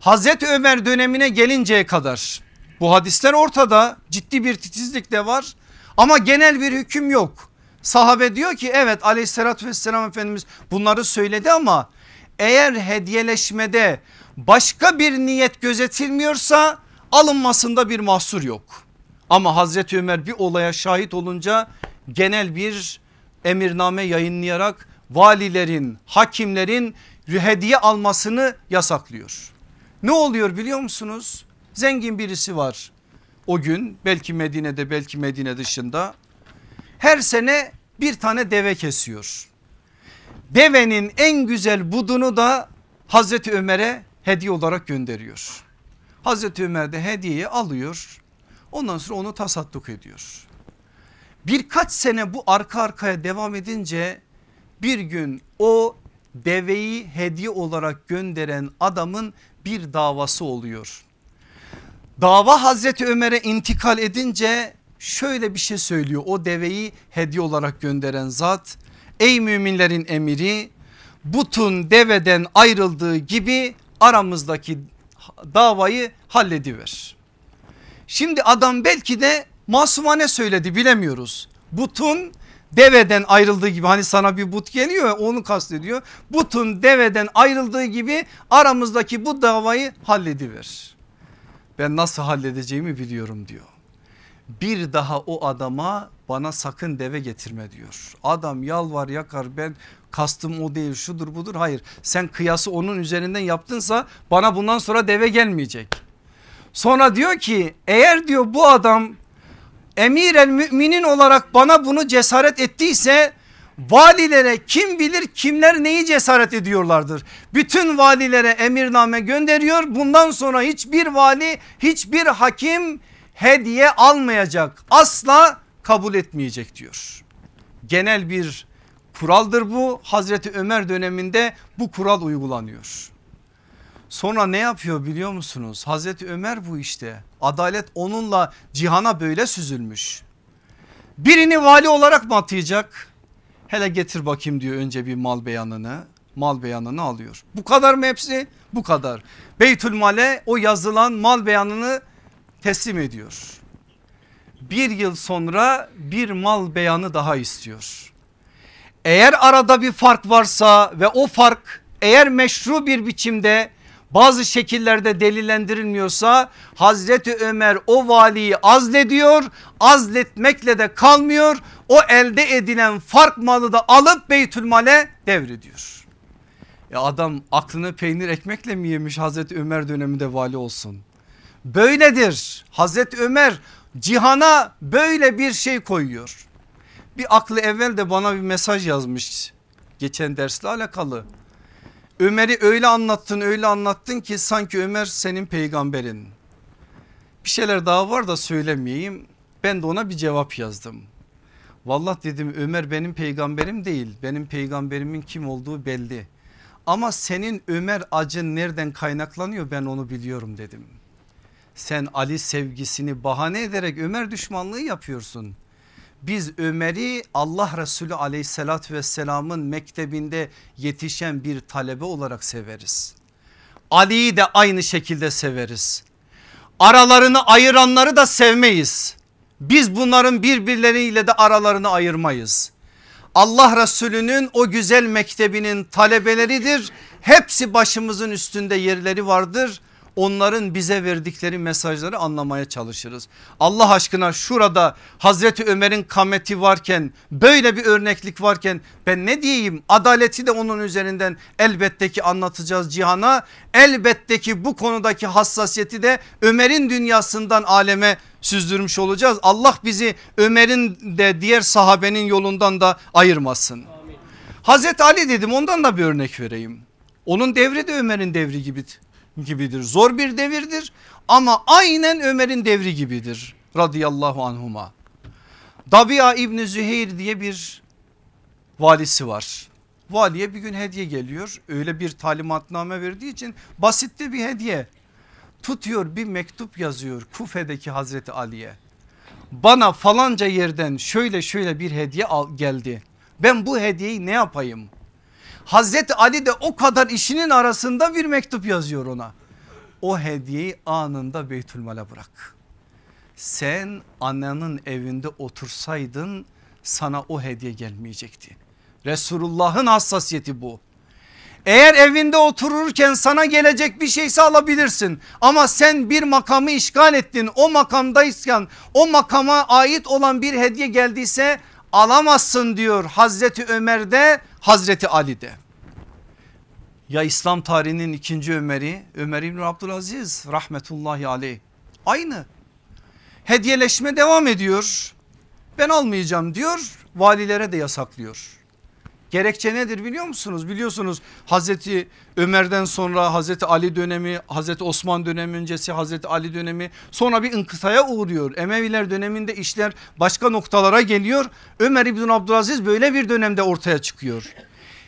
Hazreti Ömer dönemine gelinceye kadar bu hadisler ortada ciddi bir titizlik de var ama genel bir hüküm yok. Sahabe diyor ki evet aleyhissalatü vesselam Efendimiz bunları söyledi ama eğer hediyeleşmede başka bir niyet gözetilmiyorsa alınmasında bir mahsur yok. Ama Hazreti Ömer bir olaya şahit olunca genel bir emirname yayınlayarak valilerin, hakimlerin hediye almasını yasaklıyor. Ne oluyor biliyor musunuz? Zengin birisi var o gün belki Medine'de belki Medine dışında her sene bir tane deve kesiyor. Devenin en güzel budunu da Hazreti Ömer'e hediye olarak gönderiyor. Hazreti Ömer de hediyeyi alıyor Ondan sonra onu tasadduk ediyor. Birkaç sene bu arka arkaya devam edince bir gün o deveyi hediye olarak gönderen adamın bir davası oluyor. Dava Hazreti Ömer'e intikal edince şöyle bir şey söylüyor. O deveyi hediye olarak gönderen zat ey müminlerin emiri butun deveden ayrıldığı gibi aramızdaki davayı hallediver. Şimdi adam belki de masumane söyledi bilemiyoruz. Butun deveden ayrıldığı gibi hani sana bir but geliyor onu kastediyor. Butun deveden ayrıldığı gibi aramızdaki bu davayı hallediver. Ben nasıl halledeceğimi biliyorum diyor. bir daha o adama bana sakın deve getirme diyor. Adam yalvar yakar ben kastım o değil şudur budur hayır sen kıyası onun üzerinden yaptınsa bana bundan sonra deve gelmeyecek. Sonra diyor ki eğer diyor bu adam emir el müminin olarak bana bunu cesaret ettiyse valilere kim bilir kimler neyi cesaret ediyorlardır. Bütün valilere emirname gönderiyor. Bundan sonra hiçbir vali hiçbir hakim hediye almayacak. Asla kabul etmeyecek diyor. Genel bir kuraldır bu. Hazreti Ömer döneminde bu kural uygulanıyor. Sonra ne yapıyor biliyor musunuz? Hazreti Ömer bu işte. Adalet onunla cihana böyle süzülmüş. Birini vali olarak mı atayacak? Hele getir bakayım diyor önce bir mal beyanını. Mal beyanını alıyor. Bu kadar mı hepsi? Bu kadar. Beytül Male o yazılan mal beyanını teslim ediyor. Bir yıl sonra bir mal beyanı daha istiyor. Eğer arada bir fark varsa ve o fark eğer meşru bir biçimde bazı şekillerde delillendirilmiyorsa Hazreti Ömer o valiyi azlediyor azletmekle de kalmıyor o elde edilen fark malı da alıp Beytülmal'e devrediyor. Ya adam aklını peynir ekmekle mi yemiş Hazreti Ömer döneminde vali olsun? Böyledir Hazreti Ömer cihana böyle bir şey koyuyor. Bir aklı evvel de bana bir mesaj yazmış geçen dersle alakalı. Ömer'i öyle anlattın öyle anlattın ki sanki Ömer senin peygamberin. Bir şeyler daha var da söylemeyeyim. Ben de ona bir cevap yazdım. Vallahi dedim Ömer benim peygamberim değil. Benim peygamberimin kim olduğu belli. Ama senin Ömer acın nereden kaynaklanıyor ben onu biliyorum dedim. Sen Ali sevgisini bahane ederek Ömer düşmanlığı yapıyorsun. Biz Ömer'i Allah Resulü aleyhissalatü vesselamın mektebinde yetişen bir talebe olarak severiz. Ali'yi de aynı şekilde severiz. Aralarını ayıranları da sevmeyiz. Biz bunların birbirleriyle de aralarını ayırmayız. Allah Resulü'nün o güzel mektebinin talebeleridir. Hepsi başımızın üstünde yerleri vardır onların bize verdikleri mesajları anlamaya çalışırız. Allah aşkına şurada Hazreti Ömer'in kameti varken böyle bir örneklik varken ben ne diyeyim adaleti de onun üzerinden elbette ki anlatacağız cihana. Elbette ki bu konudaki hassasiyeti de Ömer'in dünyasından aleme süzdürmüş olacağız. Allah bizi Ömer'in de diğer sahabenin yolundan da ayırmasın. Hazreti Ali dedim ondan da bir örnek vereyim. Onun devri de Ömer'in devri gibi gibidir. Zor bir devirdir ama aynen Ömer'in devri gibidir radıyallahu anhuma. Dabia İbni Züheyr diye bir valisi var. Valiye bir gün hediye geliyor öyle bir talimatname verdiği için basitte bir hediye. Tutuyor bir mektup yazıyor Kufe'deki Hazreti Ali'ye. Bana falanca yerden şöyle şöyle bir hediye geldi. Ben bu hediyeyi ne yapayım? Hazreti Ali de o kadar işinin arasında bir mektup yazıyor ona. O hediyeyi anında Beytülmal'e bırak. Sen annenin evinde otursaydın sana o hediye gelmeyecekti. Resulullah'ın hassasiyeti bu. Eğer evinde otururken sana gelecek bir şeyse alabilirsin. Ama sen bir makamı işgal ettin. O makamdaysan o makama ait olan bir hediye geldiyse alamazsın diyor Hazreti Ömer'de Hazreti Ali'de. Ya İslam tarihinin ikinci Ömer'i Ömer İbni Abdülaziz rahmetullahi aleyh aynı hediyeleşme devam ediyor ben almayacağım diyor valilere de yasaklıyor. Gerekçe nedir biliyor musunuz? Biliyorsunuz Hazreti Ömer'den sonra Hazreti Ali dönemi, Hazreti Osman dönemi öncesi Hazreti Ali dönemi sonra bir inkıtaya uğruyor. Emeviler döneminde işler başka noktalara geliyor. Ömer İbn Abdülaziz böyle bir dönemde ortaya çıkıyor.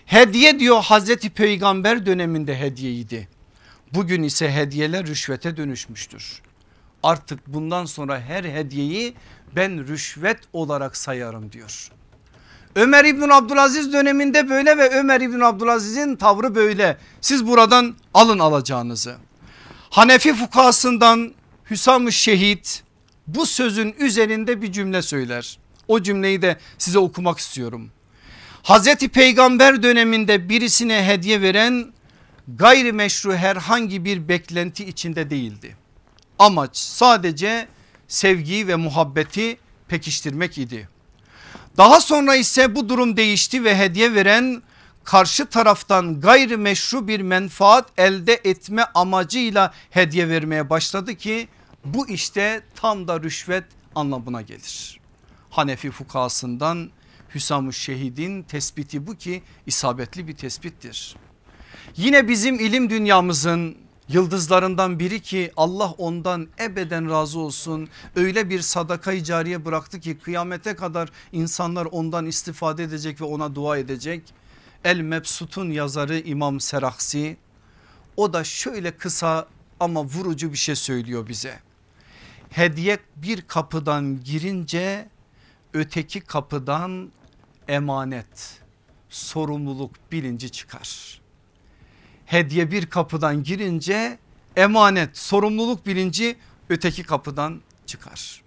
Hediye diyor Hazreti Peygamber döneminde hediyeydi. Bugün ise hediyeler rüşvete dönüşmüştür. Artık bundan sonra her hediyeyi ben rüşvet olarak sayarım diyor. Ömer İbn Abdülaziz döneminde böyle ve Ömer İbn Abdülaziz'in tavrı böyle. Siz buradan alın alacağınızı. Hanefi fukasından Hüsam-ı Şehit bu sözün üzerinde bir cümle söyler. O cümleyi de size okumak istiyorum. Hazreti Peygamber döneminde birisine hediye veren gayrimeşru herhangi bir beklenti içinde değildi. Amaç sadece sevgiyi ve muhabbeti pekiştirmek idi. Daha sonra ise bu durum değişti ve hediye veren karşı taraftan gayri meşru bir menfaat elde etme amacıyla hediye vermeye başladı ki bu işte tam da rüşvet anlamına gelir. Hanefi fukasından Hüsam-ı Şehid'in tespiti bu ki isabetli bir tespittir. Yine bizim ilim dünyamızın yıldızlarından biri ki Allah ondan ebeden razı olsun. Öyle bir sadakayı cariye bıraktı ki kıyamete kadar insanlar ondan istifade edecek ve ona dua edecek. El Mebsut'un yazarı İmam Seraksi o da şöyle kısa ama vurucu bir şey söylüyor bize. Hediye bir kapıdan girince öteki kapıdan emanet, sorumluluk bilinci çıkar. Hediye bir kapıdan girince emanet, sorumluluk bilinci öteki kapıdan çıkar.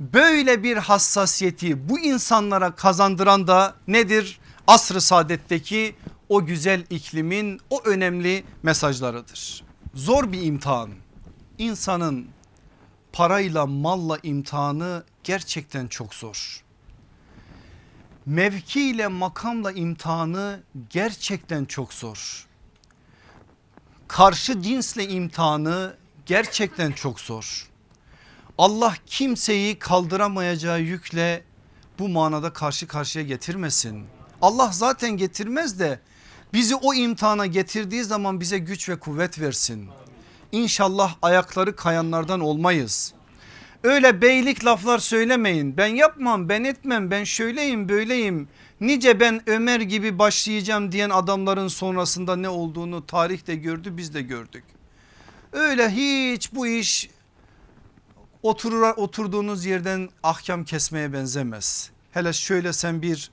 Böyle bir hassasiyeti bu insanlara kazandıran da nedir? Asr-ı saadetteki o güzel iklimin o önemli mesajlarıdır. Zor bir imtihan. İnsanın parayla malla imtihanı gerçekten çok zor. Mevki ile makamla imtihanı gerçekten çok zor. Karşı cinsle imtihanı gerçekten çok zor. Allah kimseyi kaldıramayacağı yükle bu manada karşı karşıya getirmesin. Allah zaten getirmez de bizi o imtihana getirdiği zaman bize güç ve kuvvet versin. İnşallah ayakları kayanlardan olmayız. Öyle beylik laflar söylemeyin. Ben yapmam, ben etmem, ben şöyleyim, böyleyim. Nice ben Ömer gibi başlayacağım diyen adamların sonrasında ne olduğunu tarih de gördü, biz de gördük. Öyle hiç bu iş oturur, oturduğunuz yerden ahkam kesmeye benzemez. Hele şöyle sen bir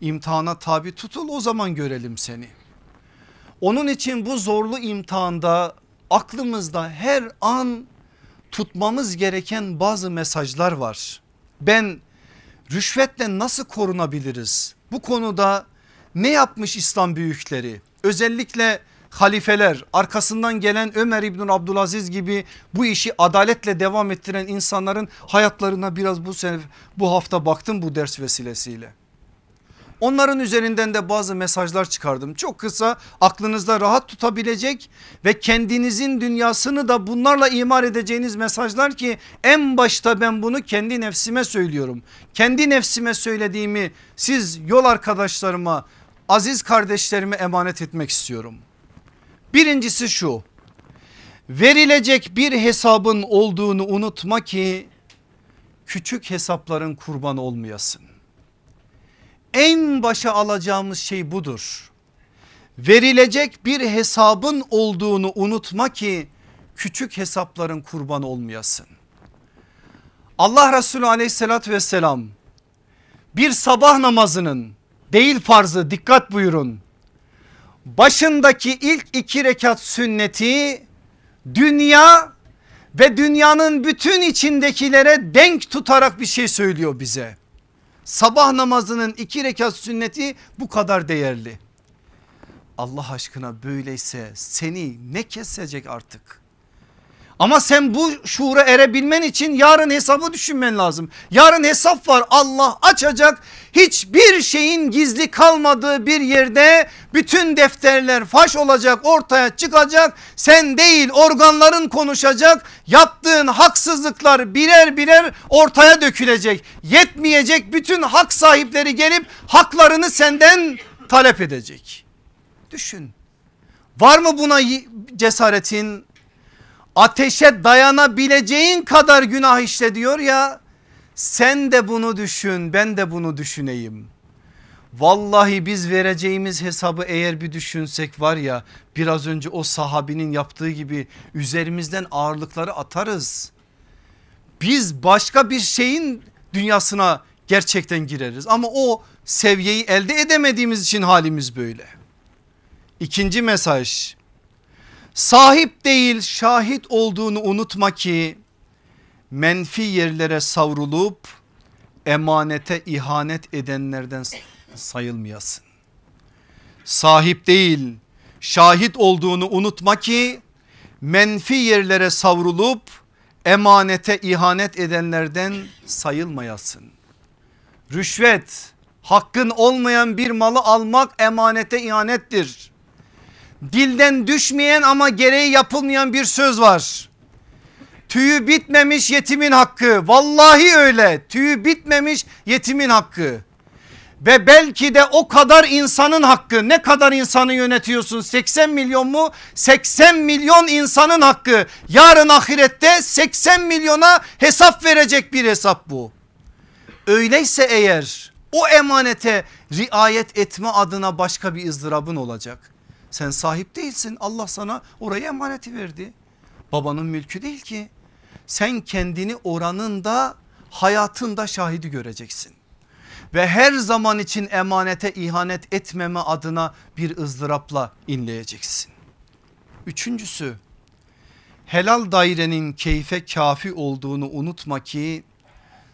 imtihana tabi tutul o zaman görelim seni. Onun için bu zorlu imtihanda aklımızda her an tutmamız gereken bazı mesajlar var. Ben rüşvetle nasıl korunabiliriz? Bu konuda ne yapmış İslam büyükleri? Özellikle halifeler arkasından gelen Ömer İbn Abdülaziz gibi bu işi adaletle devam ettiren insanların hayatlarına biraz bu bu hafta baktım bu ders vesilesiyle. Onların üzerinden de bazı mesajlar çıkardım. Çok kısa aklınızda rahat tutabilecek ve kendinizin dünyasını da bunlarla imar edeceğiniz mesajlar ki en başta ben bunu kendi nefsime söylüyorum. Kendi nefsime söylediğimi siz yol arkadaşlarıma aziz kardeşlerime emanet etmek istiyorum. Birincisi şu verilecek bir hesabın olduğunu unutma ki küçük hesapların kurban olmayasın en başa alacağımız şey budur. Verilecek bir hesabın olduğunu unutma ki küçük hesapların kurban olmayasın. Allah Resulü aleyhissalatü vesselam bir sabah namazının değil farzı dikkat buyurun. Başındaki ilk iki rekat sünneti dünya ve dünyanın bütün içindekilere denk tutarak bir şey söylüyor bize sabah namazının iki rekat sünneti bu kadar değerli. Allah aşkına böyleyse seni ne kesecek artık? Ama sen bu şuura erebilmen için yarın hesabı düşünmen lazım. Yarın hesap var Allah açacak hiçbir şeyin gizli kalmadığı bir yerde bütün defterler faş olacak ortaya çıkacak. Sen değil organların konuşacak yaptığın haksızlıklar birer birer ortaya dökülecek. Yetmeyecek bütün hak sahipleri gelip haklarını senden talep edecek. Düşün var mı buna cesaretin ateşe dayanabileceğin kadar günah işle diyor ya sen de bunu düşün ben de bunu düşüneyim. Vallahi biz vereceğimiz hesabı eğer bir düşünsek var ya biraz önce o sahabinin yaptığı gibi üzerimizden ağırlıkları atarız. Biz başka bir şeyin dünyasına gerçekten gireriz ama o seviyeyi elde edemediğimiz için halimiz böyle. İkinci mesaj Sahip değil şahit olduğunu unutma ki menfi yerlere savrulup emanete ihanet edenlerden sayılmayasın. Sahip değil şahit olduğunu unutma ki menfi yerlere savrulup emanete ihanet edenlerden sayılmayasın. Rüşvet hakkın olmayan bir malı almak emanete ihanettir. Dilden düşmeyen ama gereği yapılmayan bir söz var. Tüyü bitmemiş yetimin hakkı. Vallahi öyle. Tüyü bitmemiş yetimin hakkı. Ve belki de o kadar insanın hakkı. Ne kadar insanı yönetiyorsun? 80 milyon mu? 80 milyon insanın hakkı. Yarın ahirette 80 milyona hesap verecek bir hesap bu. Öyleyse eğer o emanete riayet etme adına başka bir ızdırabın olacak. Sen sahip değilsin Allah sana orayı emaneti verdi. Babanın mülkü değil ki. Sen kendini oranın da hayatında şahidi göreceksin. Ve her zaman için emanete ihanet etmeme adına bir ızdırapla inleyeceksin. Üçüncüsü helal dairenin keyfe kafi olduğunu unutma ki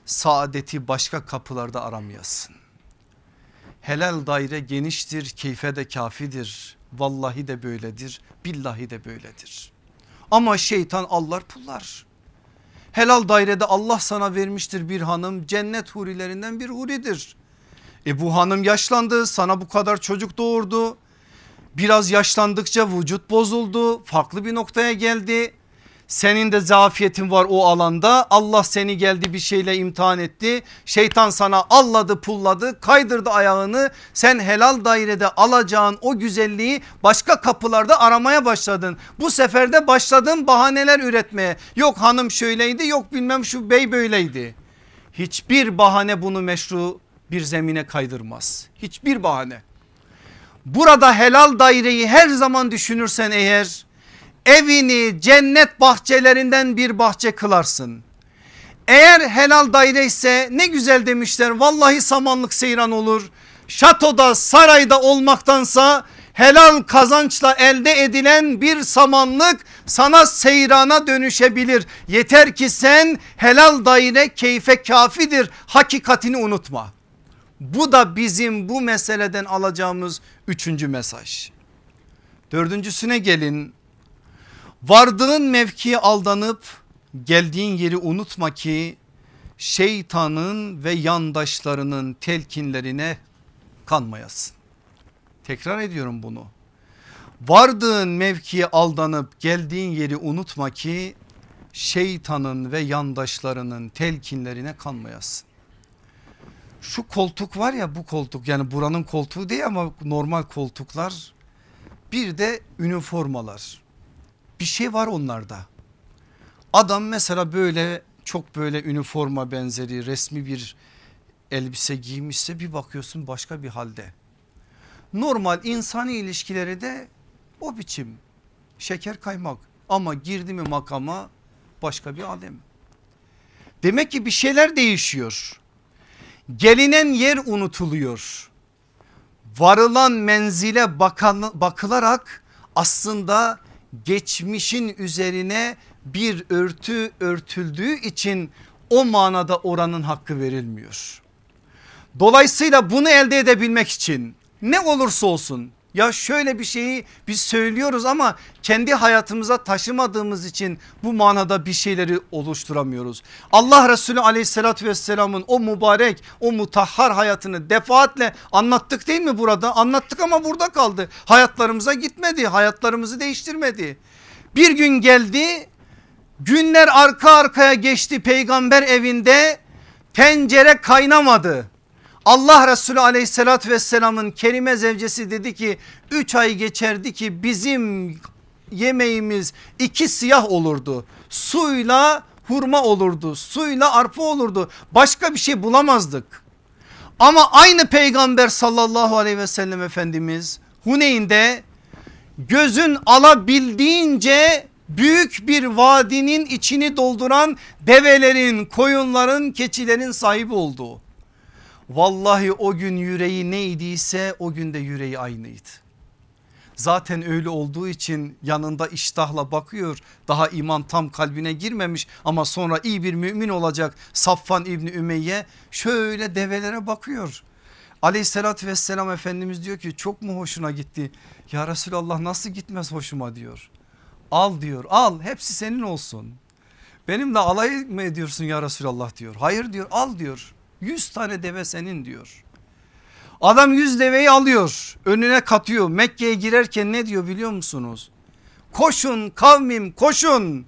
saadeti başka kapılarda aramayasın. Helal daire geniştir keyfe de kafidir. Vallahi de böyledir billahi de böyledir. Ama şeytan allar pullar. Helal dairede Allah sana vermiştir bir hanım cennet hurilerinden bir huridir. E bu hanım yaşlandı sana bu kadar çocuk doğurdu. Biraz yaşlandıkça vücut bozuldu farklı bir noktaya geldi. Senin de zafiyetin var o alanda Allah seni geldi bir şeyle imtihan etti. Şeytan sana alladı pulladı kaydırdı ayağını sen helal dairede alacağın o güzelliği başka kapılarda aramaya başladın. Bu sefer de başladın bahaneler üretmeye yok hanım şöyleydi yok bilmem şu bey böyleydi. Hiçbir bahane bunu meşru bir zemine kaydırmaz hiçbir bahane. Burada helal daireyi her zaman düşünürsen eğer evini cennet bahçelerinden bir bahçe kılarsın. Eğer helal daire ise ne güzel demişler vallahi samanlık seyran olur. Şatoda sarayda olmaktansa helal kazançla elde edilen bir samanlık sana seyrana dönüşebilir. Yeter ki sen helal daire keyfe kafidir hakikatini unutma. Bu da bizim bu meseleden alacağımız üçüncü mesaj. Dördüncüsüne gelin Vardığın mevkiye aldanıp geldiğin yeri unutma ki şeytanın ve yandaşlarının telkinlerine kanmayasın. Tekrar ediyorum bunu. Vardığın mevkiye aldanıp geldiğin yeri unutma ki şeytanın ve yandaşlarının telkinlerine kanmayasın. Şu koltuk var ya bu koltuk yani buranın koltuğu değil ama normal koltuklar bir de üniformalar bir şey var onlarda. Adam mesela böyle çok böyle üniforma benzeri resmi bir elbise giymişse bir bakıyorsun başka bir halde. Normal insani ilişkileri de o biçim şeker kaymak ama girdi mi makama başka bir alem. Demek ki bir şeyler değişiyor. Gelinen yer unutuluyor. Varılan menzile bakan, bakılarak aslında geçmişin üzerine bir örtü örtüldüğü için o manada oranın hakkı verilmiyor. Dolayısıyla bunu elde edebilmek için ne olursa olsun ya şöyle bir şeyi biz söylüyoruz ama kendi hayatımıza taşımadığımız için bu manada bir şeyleri oluşturamıyoruz. Allah Resulü aleyhissalatü vesselamın o mübarek o mutahhar hayatını defaatle anlattık değil mi burada? Anlattık ama burada kaldı. Hayatlarımıza gitmedi hayatlarımızı değiştirmedi. Bir gün geldi günler arka arkaya geçti peygamber evinde tencere kaynamadı. Allah Resulü aleyhissalatü vesselamın kerime zevcesi dedi ki 3 ay geçerdi ki bizim yemeğimiz iki siyah olurdu. Suyla hurma olurdu suyla arpa olurdu başka bir şey bulamazdık. Ama aynı peygamber sallallahu aleyhi ve sellem efendimiz Huneyn'de gözün alabildiğince büyük bir vadinin içini dolduran develerin, koyunların, keçilerin sahibi oldu. Vallahi o gün yüreği neydiyse o günde yüreği aynıydı. Zaten öyle olduğu için yanında iştahla bakıyor. Daha iman tam kalbine girmemiş ama sonra iyi bir mümin olacak Safvan İbni Ümeyye şöyle develere bakıyor. Aleyhissalatü vesselam Efendimiz diyor ki çok mu hoşuna gitti? Ya Resulallah nasıl gitmez hoşuma diyor. Al diyor al hepsi senin olsun. Benimle alay mı ediyorsun ya Resulallah diyor. Hayır diyor al diyor. Yüz tane deve senin diyor. Adam yüz deveyi alıyor önüne katıyor Mekke'ye girerken ne diyor biliyor musunuz? Koşun kavmim koşun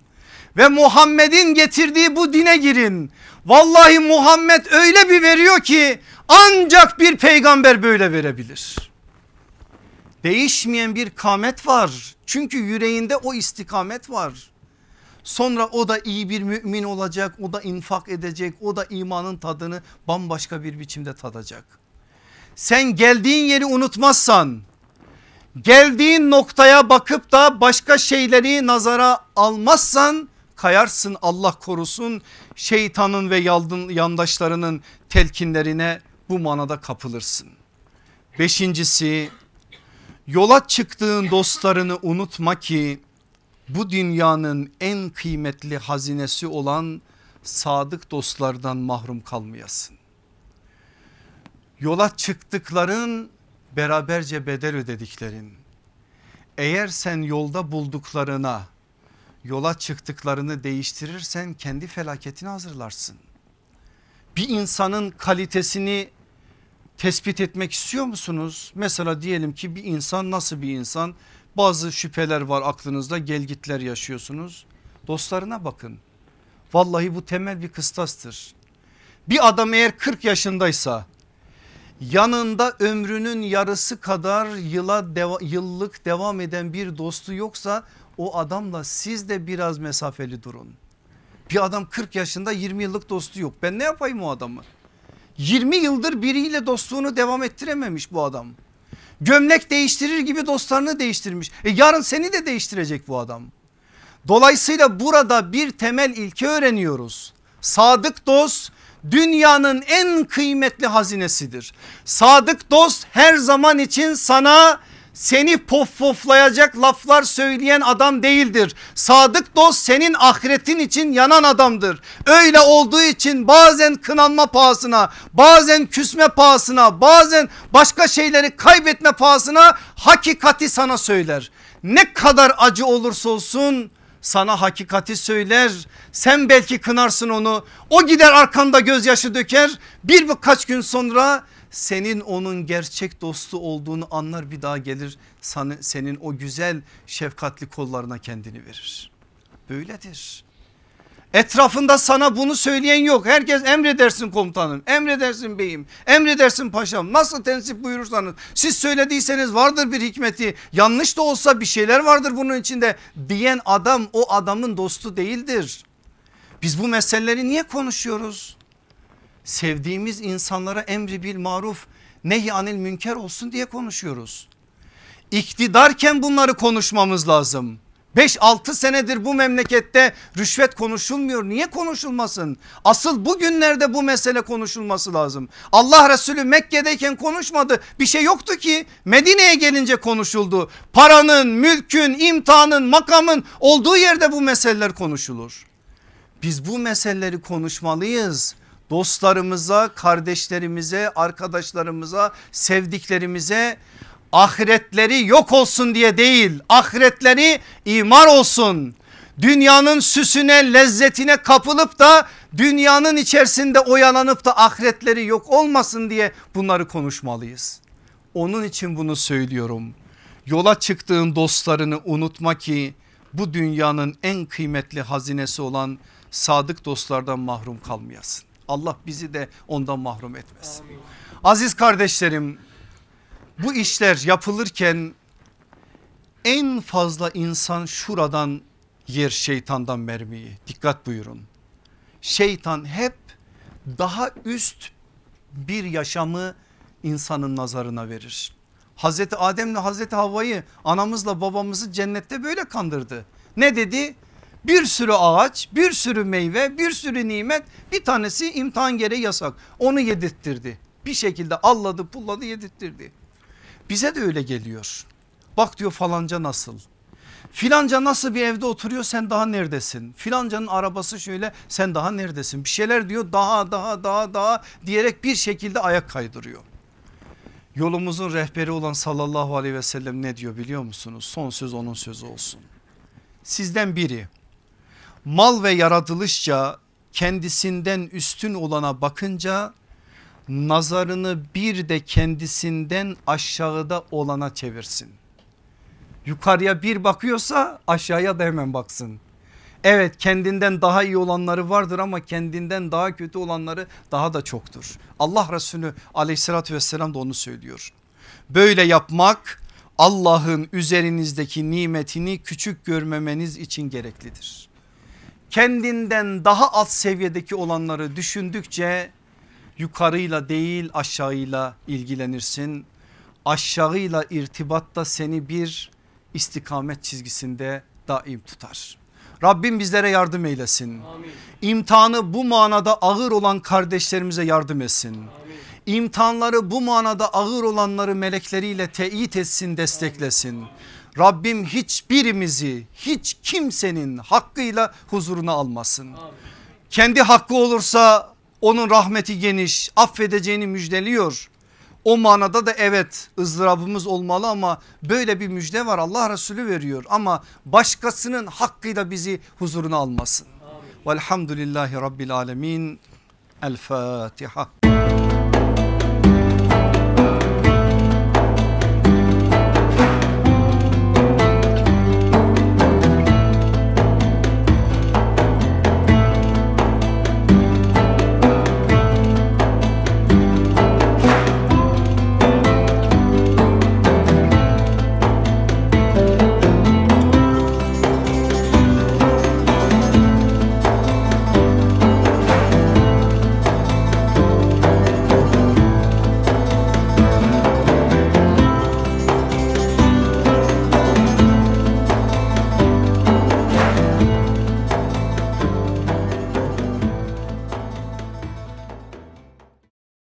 ve Muhammed'in getirdiği bu dine girin. Vallahi Muhammed öyle bir veriyor ki ancak bir peygamber böyle verebilir. Değişmeyen bir kamet var. Çünkü yüreğinde o istikamet var. Sonra o da iyi bir mümin olacak, o da infak edecek, o da imanın tadını bambaşka bir biçimde tadacak. Sen geldiğin yeri unutmazsan, geldiğin noktaya bakıp da başka şeyleri nazara almazsan kayarsın Allah korusun şeytanın ve yandaşlarının telkinlerine bu manada kapılırsın. Beşincisi yola çıktığın dostlarını unutma ki bu dünyanın en kıymetli hazinesi olan sadık dostlardan mahrum kalmayasın. Yola çıktıkların beraberce bedel ödediklerin. Eğer sen yolda bulduklarına yola çıktıklarını değiştirirsen kendi felaketini hazırlarsın. Bir insanın kalitesini tespit etmek istiyor musunuz? Mesela diyelim ki bir insan nasıl bir insan? Bazı şüpheler var aklınızda gelgitler yaşıyorsunuz. Dostlarına bakın. Vallahi bu temel bir kıstastır. Bir adam eğer 40 yaşındaysa yanında ömrünün yarısı kadar yıla deva, yıllık devam eden bir dostu yoksa o adamla siz de biraz mesafeli durun. Bir adam 40 yaşında 20 yıllık dostu yok. Ben ne yapayım o adamı? 20 yıldır biriyle dostluğunu devam ettirememiş bu adam. Gömlek değiştirir gibi dostlarını değiştirmiş. E yarın seni de değiştirecek bu adam. Dolayısıyla burada bir temel ilke öğreniyoruz. Sadık dost dünyanın en kıymetli hazinesidir. Sadık dost her zaman için sana seni pof poflayacak laflar söyleyen adam değildir. Sadık dost senin ahiretin için yanan adamdır. Öyle olduğu için bazen kınanma pahasına bazen küsme pahasına bazen başka şeyleri kaybetme pahasına hakikati sana söyler. Ne kadar acı olursa olsun sana hakikati söyler. Sen belki kınarsın onu. O gider arkanda gözyaşı döker. Bir birkaç gün sonra senin onun gerçek dostu olduğunu anlar bir daha gelir senin o güzel şefkatli kollarına kendini verir. Böyledir. Etrafında sana bunu söyleyen yok. Herkes emredersin komutanım, emredersin beyim, emredersin paşam. Nasıl tensip buyurursanız siz söylediyseniz vardır bir hikmeti. Yanlış da olsa bir şeyler vardır bunun içinde diyen adam o adamın dostu değildir. Biz bu meseleleri niye konuşuyoruz? Sevdiğimiz insanlara emri bil maruf nehy anil münker olsun diye konuşuyoruz. İktidarken bunları konuşmamız lazım. 5-6 senedir bu memlekette rüşvet konuşulmuyor. Niye konuşulmasın? Asıl bugünlerde bu mesele konuşulması lazım. Allah Resulü Mekke'deyken konuşmadı. Bir şey yoktu ki Medine'ye gelince konuşuldu. Paranın, mülkün, imtihanın, makamın olduğu yerde bu meseleler konuşulur. Biz bu meseleleri konuşmalıyız dostlarımıza, kardeşlerimize, arkadaşlarımıza, sevdiklerimize ahiretleri yok olsun diye değil ahiretleri imar olsun. Dünyanın süsüne lezzetine kapılıp da dünyanın içerisinde oyalanıp da ahiretleri yok olmasın diye bunları konuşmalıyız. Onun için bunu söylüyorum. Yola çıktığın dostlarını unutma ki bu dünyanın en kıymetli hazinesi olan sadık dostlardan mahrum kalmayasın. Allah bizi de ondan mahrum etmesin. Aziz kardeşlerim bu işler yapılırken en fazla insan şuradan yer şeytandan mermiyi. Dikkat buyurun. Şeytan hep daha üst bir yaşamı insanın nazarına verir. Hazreti Adem'le Hazreti Havva'yı anamızla babamızı cennette böyle kandırdı. Ne dedi? Bir sürü ağaç, bir sürü meyve, bir sürü nimet bir tanesi imtihan gereği yasak. Onu yedirttirdi. Bir şekilde alladı pulladı yedirttirdi. Bize de öyle geliyor. Bak diyor falanca nasıl? Filanca nasıl bir evde oturuyor sen daha neredesin? Filancanın arabası şöyle sen daha neredesin? Bir şeyler diyor daha daha daha daha diyerek bir şekilde ayak kaydırıyor. Yolumuzun rehberi olan sallallahu aleyhi ve sellem ne diyor biliyor musunuz? Son söz onun sözü olsun. Sizden biri mal ve yaratılışça kendisinden üstün olana bakınca nazarını bir de kendisinden aşağıda olana çevirsin. Yukarıya bir bakıyorsa aşağıya da hemen baksın. Evet kendinden daha iyi olanları vardır ama kendinden daha kötü olanları daha da çoktur. Allah Resulü aleyhissalatü vesselam da onu söylüyor. Böyle yapmak Allah'ın üzerinizdeki nimetini küçük görmemeniz için gereklidir. Kendinden daha alt seviyedeki olanları düşündükçe yukarıyla değil aşağıyla ilgilenirsin. Aşağıyla irtibatta seni bir istikamet çizgisinde daim tutar. Rabbim bizlere yardım eylesin. İmtihanı bu manada ağır olan kardeşlerimize yardım etsin. İmtihanları bu manada ağır olanları melekleriyle teyit etsin desteklesin. Rabbim hiçbirimizi hiç kimsenin hakkıyla huzuruna almasın. Kendi hakkı olursa onun rahmeti geniş affedeceğini müjdeliyor. O manada da evet ızdırabımız olmalı ama böyle bir müjde var Allah Resulü veriyor ama başkasının hakkıyla bizi huzuruna almasın. Velhamdülillahi Rabbil Alemin. El Fatiha.